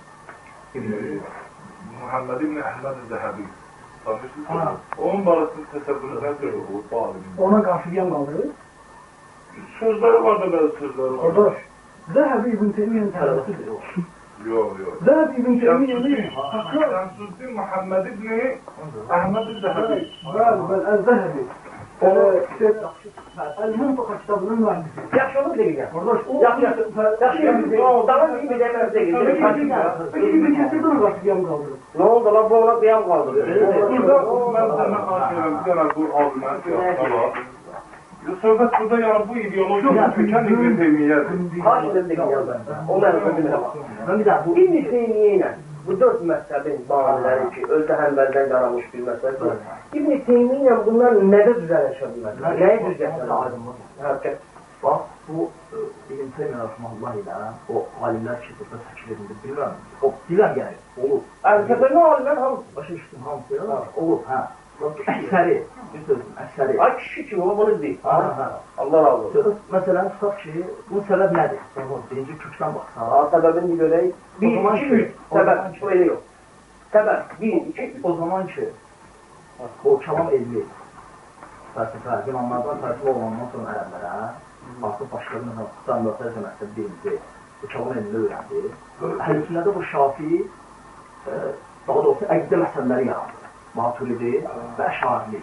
e, Muhammed İbn Əhməd Zəhəbi. Tanışırsınız? Onun barəsində təsəvvürü nədir o, bu alimin? Ona qarşı yan qaldırır. Sözləri var da bəzi sözləri var. Qardaş, Zəhəbi İbn Teymiyyenin tələbəsidir. Yox, yox. Zəhəbi İbn Teymiyyenin Şəmsüddin Şəmsüddin Muhammed İbn Əhməd Zəhəbi. Bəli, bəli, Əz-Zəhəbi. Əl-Muntaqa kitabının müəllifi. Yaxşı olub deyil. Qardaş, o Yaxşı, yaxşı. Yaxşı, daha iyi bir dəmir deyil. Peki İbn Kesir'də ona qarşı yan qaldırır. Ne oldu lan bu ona qiyam qaldırır. Burada mən sənə xahiş edirəm, bir dənə bu alimə var. Söhbət burada yəni bu ideologiya kökən İbn Teymiyyedir. Haş dedik ya ben. O mənim sözümə bax. Ben bir daha bu İbn Teymiyyə ilə bu dörd məzhəbin baniləri ki, özü həmvəldən yaranmış bir məsələdir. İbn Teymiyyə ilə bunlar nədə düzəlişə bilməzlər? Nəyə düz gətirərlər? aydınlık. Hərəkət. Bax, bu İbn Teymiyyə Rahmanullah ilə o alimlər ki, burada fikir edir, bilmirəm. O, bilirəm yəni, olur. Əl-Kəfənin alimlər hamısı. Başa düşdüm, hamısı olur, hə. Bax, Əksəri, bir sözüm, əksəri. Ay kişi kimi o bunu deyir. Ha, hə. Allah razı olsun. Məsələn, tutaq ki, bu səbəb nədir? Birinci kökdən baxsaq. Ha, səbəbini görək. Bir, iki, ki, üç. Səbəb. O elə yox. Səbəb, bir, iki, O zaman ki, o kəlam elmi, fəlsəfə, yunanlardan tərtib olandan sonra ərəblərə, artıq başqa bir məsələn, standartlar cəmiyyətdə birinci, bu kəlam elmini öyrəndi. Əhlüsünnədə bu şafi, e, daha doğrusu əqidə məsələləri yarandı. Maturidi və əşarili.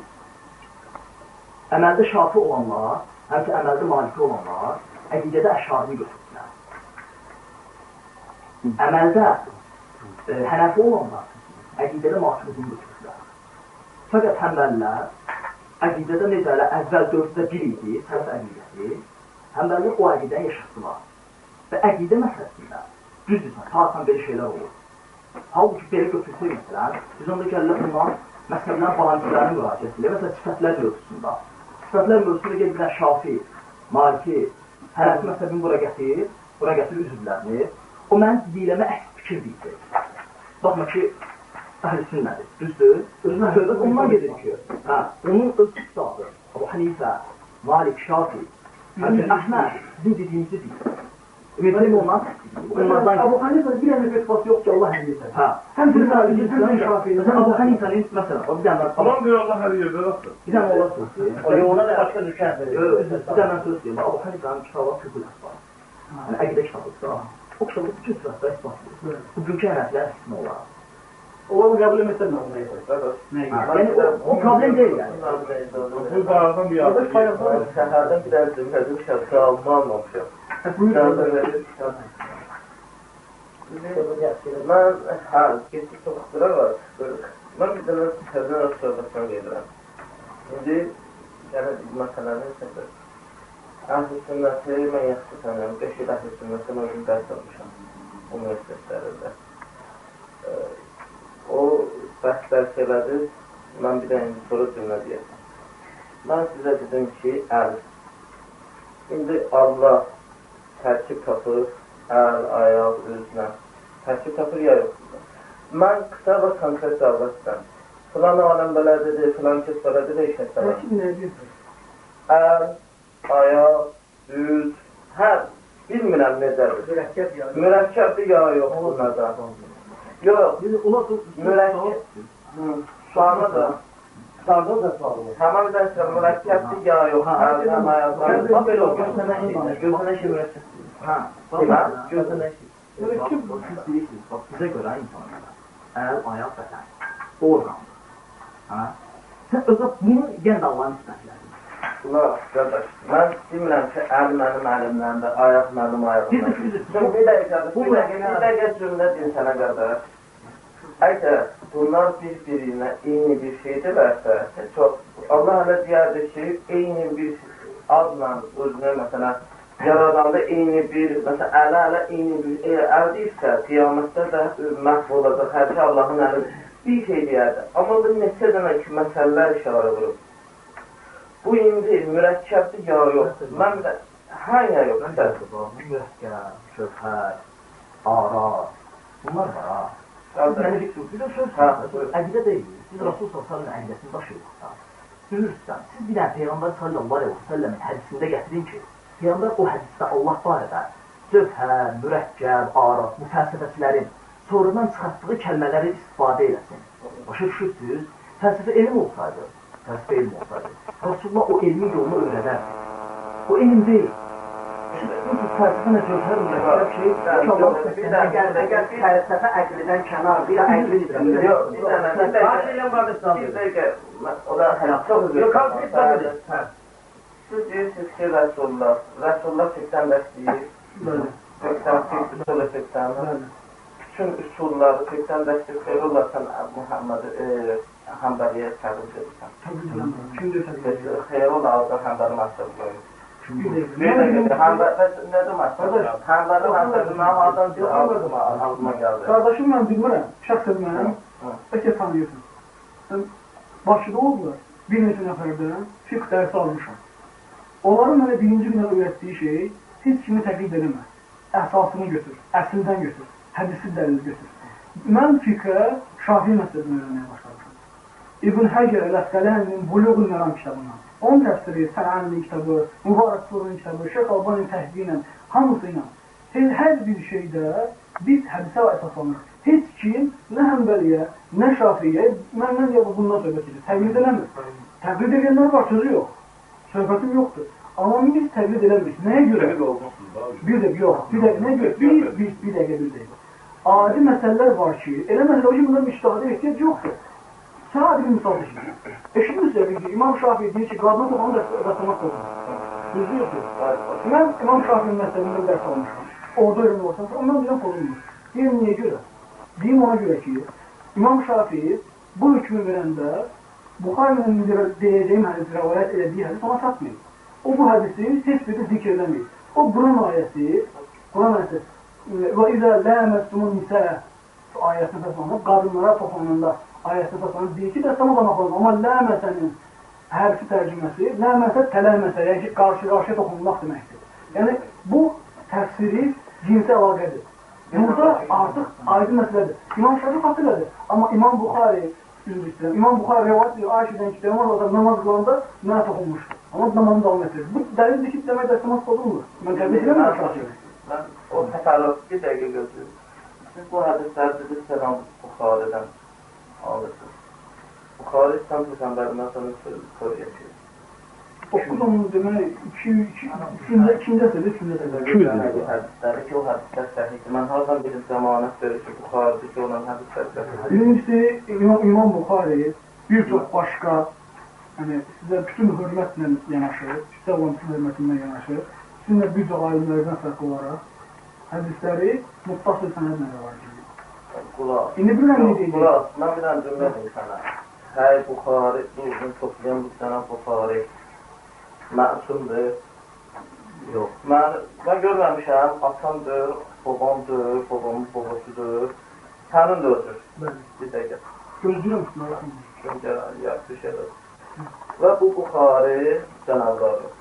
Əməldə şafi olanlar, həm ki əməldə maliki olanlar, əqidədə əşarili götürdülər. Əməldə e, hənəfi olanlar, əqidədə maturidini götürdülər. Fəqət həmbəllər əqidədə necə elə əvvəl dörddə bir idi, sələf əqidəsi, həmbəllər o əqidəni yaşatdılar. Və əqidə məsələsində düzdür, tarixən belə şeylər olur. Halbuki belə götürsək məsələn, biz onda gəlirlər bundan məsələn balançilərin müraciət edilir, məsələn sifətlər mövzusunda. Sifətlər mövzusunda gedirlər Şafi, Maliki, Hənəfi məsələn bura gətirir, bura gətirir üzvlərini. O mənim deyiləmə əks fikir deyir. Baxma ki, əhl-i sünnədir, düzdür? Özünə söhbət ondan gedir ki, hə, onun öz ustadı, Abu Hanifə, Malik, Şafi, Əhməd, bizim dediyimizi deyir. Ümid edirəm ondan onlardan Abu Hanife bir dənə fetvası yox ki, Allah həll etər. Hə. Həm bir Maliki, həm bir Şafii. Məsələn, Abu Hanifənin, məsələn, o bir dənə Adam diyor Allah her yerde nasıl? bir dənə ola söz deyir. o yoluna da başqa düşən verir. Bir dənə söz deyir. Abu Hanifənin kitabı Füqül Əsbar. Yəni, əqidə kitabıdır. O kitabı bütün sırasında ispatlıyor. Bugünkü hərəklər əksinə olar. Onu qəbul etməsən nə olacaq? Yəni, o, o problem deyil yəni. Bu bağırdan bir yardım. Şəhərdən bir dənə cümlədim şəxsi alma almamışam. Buyurun. Mən, hə, keçib çoxdura var. Mən bir dənə təzə söhbətdən gedirəm. İndi, yəni, məsələni səbir. Əhl-i sünnəti mən yaxşı tanıyam. Beş il əhl-i sünnəti mən özüm dərs almışam universitetlərində. O bəhs dərs elədi, mən bir dənə sonra cümlə deyəcəm. Mən sizə dedim ki, əl. İndi Allah tərkib tapır, əl, ayaq, üzlə. Tərkib tapır ya yox. Mən qısa və konkret istəyirəm. Filan aləm belədir, filan kəs belədir, heç nə istəməm. Tərkib nə deyir? Əl, ayaq, üz, hər bilmirəm necədir. Mürəkkəb ya. Mürəkkəbdir ya yox bunlardan. Yox, Biz ona mürəkkəb. Sualına da. Sardı da sualını. Tamam bir dəstə mürəkkəbdir ya yox. Əldən, ayaqdan. Bax belə olur. Gözünə şey mürəkkəb. Hə. Bax, gözünə şey. Bax, bax, siz deyirsiniz, bax, bizə görə insanlar. Əl, ayaq, bədən. Orqandır. Hə? Sən özə bunu yenə də Allahın istəkləridir. Yox, qardaş. Mən demirəm ki, əl mənim əlimdəndir, ayaq mənim ayağımdan. Bir də Sən bir dəqiqə, bir dəqiqə, bir dəqiqə cümlə deyim sənə qardaş. Əgər bunlar bir-birinə eyni bir şeydirlərsə, çox Allah hələ deyərdi ki, eyni bir adla özünə məsələn yaradanda eyni bir, məsələn, ələ ələ eyni bir, əl deyirsə, qiyamətdə də məhv olacaq, hər şey Allahın əli bir şey deyərdi. Amma bu neçə dənə ki, məsələlər işarə vurub. Bu indi mürəkkəbdir ya yox. Mən də, hə ya yox, məsələn. Mühəkkəm, şöbhət, ara, bunlar var ha. Bir də söz əqidə deyil. Siz Rasul əleyhi əqidəsini daşıyırsınız. Görürsünüz, siz bir dənə Peyğəmbər sallallahu əleyhi və səlləmin hədisində gətirin ki, Peyğəmbər o hədisdə Allah barədə cövhər, mürəkkəb, araq, bu fəlsəfəçilərin sonradan çıxartdığı kəlmələri istifadə eləsin. Başa düşürsünüz? Fəlsəfə elm olsaydı, fəlsəfə elm olsaydı, Rasulullah o elmi yolunu öyrədərdi. O elm deyil. Bu fəlsəfə nə cövhər, mürəkkəb şey, fəlsəfə əqlidən kənardır, ya əqlidir. Yox, bir bir dəqiqə. Bir dəqiqə, o da hələ çox üzr Yox, konkret istəyirəm. Sağdır. Hə. Siz deyirsiniz ki, Rəsulullah, Rəsulullah 80 dəstəyir, 80 usul 80 bütün üsulları 80 dəstək verirlər, sən Muhammed e, Həmbəliyə təbrik edirsən. Kim desə Xeyrola azda Həmbəli məktəb qoyur. Bir Bir dəqiqə, Həmbəli, nədir məktəb? Həmbəli məktəbi mənim adam deyil, ağzıma gəldi. Qardaşım mən bilmirəm, şəxsən mən, Hı. bəlkə tanıyırsan. Sən Bakıda oldular, bir neçə nəfərdən fiqh dərsi almışam. Onların mənə birinci günə öyrətdiyi şey, heç kimi təqlid eləmə. Əsasını götür, əsldən götür, hədisi dəlil götür. Mən fiqhə Şafii məktəbini öyrənməyə başlamışam. İbn Həcər Əl-Əsqələnin Buluğun Məram kitabından. Onun təfsiri, Sənənin kitabı, Mübarək Surun kitabı, Şeyx Albanin təhdiyi ilə, hamısı ilə hər bir şeydə biz hədisə əsaslanırıq. Heç kim nə Həmbəliyə, nə Şafiyə, məndən ya bundan söhbət edir. Təqlid eləmir. Təqlid edənlər var, sözü yox. Söhbətim yoxdur. Amma biz təqlid eləmirik. Nəyə görə? Təqlid da. Bir də yox, bir də nə görə? Bir, bir, bir dəqiqə, bir dəqiqə. Adi məsələlər var ki, elə məsələ ki, bunların iştihada ehtiyac yoxdur. Bir misal düşünün. Eşitmişsiniz ki, İmam Şafii deyir ki, qadına toxanı rəsəmat qoyulur. Düzdür yoxdur. Mən İmam Şafii'nin məsələsində dərs almışam. Orada öyrənib olsam, ondan bilən pozulmuş. Deyim niyə görə? Deyim ona görə ki, İmam Şafii bu hükmü verəndə Buxarinin deyəcəyim hədis rəvayət elədiyi hədis ona çatmıyor. O bu hədisi heç bir də zikr eləmir. O Quran ayəsi, Quran ayəsi və izə ləməstumun nisə ayəsini təsmanıb, qadınlara toxunanda ayəsini təsmanıb deyir ki, dəstəm olamaq lazım. Amma ləməsənin hərfi tərcüməsi, ləməsə tələməsə, yəni ki, qarşı-qarşıya toxunmaq deməkdir. Yəni, bu təfsiri cinsi əlaqədir. Burada artıq aydın məsələdir. İmam Şafi xatırlədir. Amma İmam Buxari, üzr istəyirəm, İmam Buxari rəvat edir, Ayşədən ki, Peyğəmbər orada namaz qılanda mənə toxunmuşdur. Amma namazını davam etdirir. Bu dəlildir ki, demək dəstəmaz pozulmur. Mən təbii eləmirəm Şafi'yi. Mən o təsərrüf bir dəqiqə gözləyim. Siz bu hədisləri dediniz Sələm Buxarədən alırsınız. Buxarə İslam Peyğəmbərindən sonra söyləyir ki, Okudum demək, iki, iki, üçündə, ikində sözü, üçündə sözü. Güzel hədisləri ki, o hədislər səhihdir. Mən hardan bilim zəmanət verir ki, Buxarədə ki, olan hədislər. Birincisi, İmam, İmam Buxari bir çox başqa, yəni sizə bütün hörmətlə yanaşır, sizə olan bütün hörmətindən yanaşır, sizinlə bir çox alimlərdən fərqli olaraq hədisləri muttasıl sənədlə rəvayət edir. Qulaq. İndi bilirəm nə deyəcək. Qulaq, mən bir dənə cümlə deyim sənə. Həy Buxari, bu uzun toplayan bu sənə Buxari məsumdur. Yox. Mən, mən görməmişəm, atamdır, babamdır, babamın babasıdır. Sənin də. Bəli. Bir dəqiqə. Gözləyirəm ki, mələkəm. Çünki yaxşı şeydir. Və bu Buxari cənabları.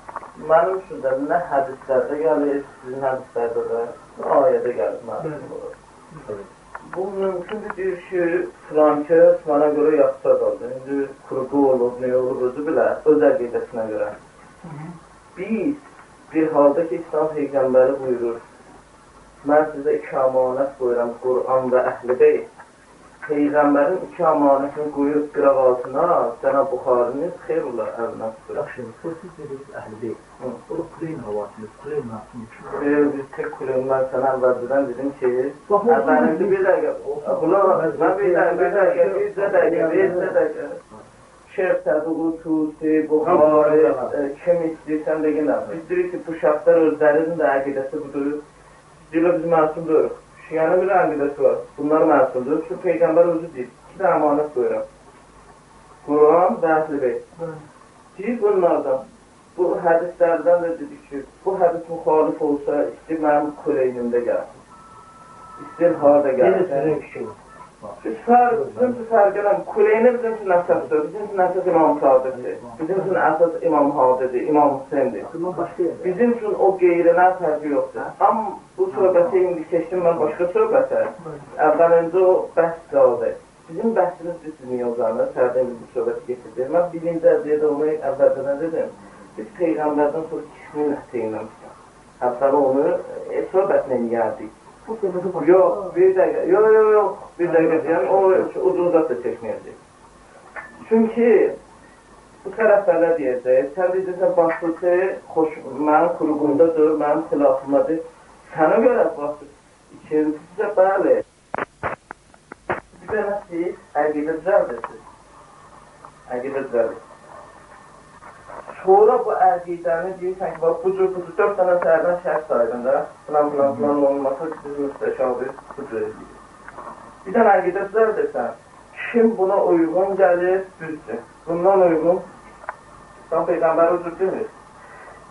Mənim üçün də nə hədislərdə gəlir, sizin hədislərdə də, ayədə gəlir mənim olaraq. Bu mümkündür deyir ki, filan kəs mənə görə yaxşı adamdır. İndi qurgu olub, nə olub özü bilə, öz əqidəsinə görə. Biz bir halda ki, İslam Peyğəmbəri buyurur, mən sizə iki amanət qoyuram, Qur'an və əhl-i beyt. Peyğəmbərin iki amanətini qoyub qıraq altına, Cənab Buxarinin xeyr olar əlinə tutur. Yaxşı, bu siz dediniz əhl-i beyt. Da Kuleyn havasını, Kuleyn nasını Ee, biz tek kulübüm ben sana əvvəldən dedim ki, əvvəlində bir dəqiqə, Qulaq, mən bir dəqiqə, bir dəqiqə, bir dəqiqə, bir dəqiqə. Şeyh Səduqu, Tusi, Buxari, e, kim istəyirsən deyinlər. Biz deyirik ki, bu şəxslər özlərinin də əqidəsi budur. Deyirlər, biz məsum deyirik. Şiyanın bir əqidəsi var. Bunlar məsumdur. Şu Peyğəmbər özü deyir. İki də əmanət qoyuram. Quran və Əhl-i Beyt. Deyir bunlardan. Bu hədislərdən də dedik ki, bu hədis müxalif olsa, istəyir mənim kuleynimdə gəlsin. İstəyir harada Sizin gəlsin. sizin fikriniz. Fərq, bizim üçün fərqlənəm. Kuleyni bizim üçün əsasdır. Bizim üçün əsas İmam Sadıqdır. Bizim üçün əsas İmam Hadidir, İmam yerdə. Bizim üçün o qeyrindən fərqi yoxdur. Amma bu söhbəti indi keçdim mən başqa söhbətə. Əvvəlində o bəhs qaldı. Bizim bəhsimiz biz niyə uzanır? Sərdən bu söhbəti getirdik. Mən birinci əziyyədə onu əvvəldən dedim. Biz Peyğəmbərdən sonra kismin ətəyinləmişdik. Hətta onu e, söhbətlə gəldik. Yox, bir dəqiqə. Yox, yox, yox. Bir dəqiqə deyəm, o uzun zat da çəkməyəcək. Çünki bu tərəflərə deyəcək, deyəcəksən başlısı xoş, mənim qurğumdadır, mənim xilafımdadır. Sənə görə başlı. İkincisi bəli. Bir dənə siz əqidə düzəldirsiniz. Əqidə düzəldirsiniz. Sonra bu əqidəni deyirsən ki, bax, bu cür, bu cür, dörd dənə səhərdən şərt saydım da, filan, filan, filan olmasa siz müstəşabir bu cür edir. Bir dənə əqidə düzəldirsən, kim buna uyğun gəlir, düzdür. Bundan uyğun, sən Peyğəmbər o cür demir.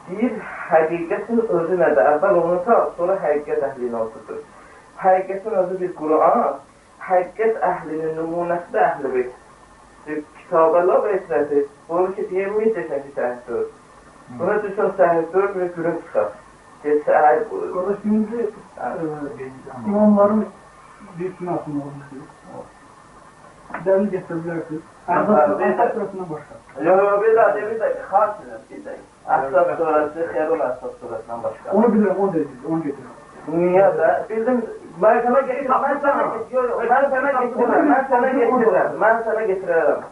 Deyir, həqiqətin özü nədir? Əvvəl onu sal, sonra həqiqət əhlini oturdur. Həqiqətin özü bir Quran, həqiqət əhlinin nümunəsi də əhl-i beyt. Kitabələr və etrəti, bunu ki, deyilməyəcəksən ki, səhiddir. Buna düşün səhiddir və gülün çıxar. Deyir, səhid buyur. Qardaş, birinci e, imamların bir sünasını olmuşdur. Dəlil gətirə bilərsiniz. Əhzab Əhzab surəsindən başqa. Yox, yox, bir dakika, bir dakika, xas edin, bir dakika. Əhzab surəsi, Xeyrul Əhzab surəsindən başqa. Onu bilirəm, onu da edir, onu getirirəm. Niyə də? Bildim, mən sənə getirəm, mən sənə getirəm, mən sənə getirəm, mən sənə getirəm, mən sənə getirərəm.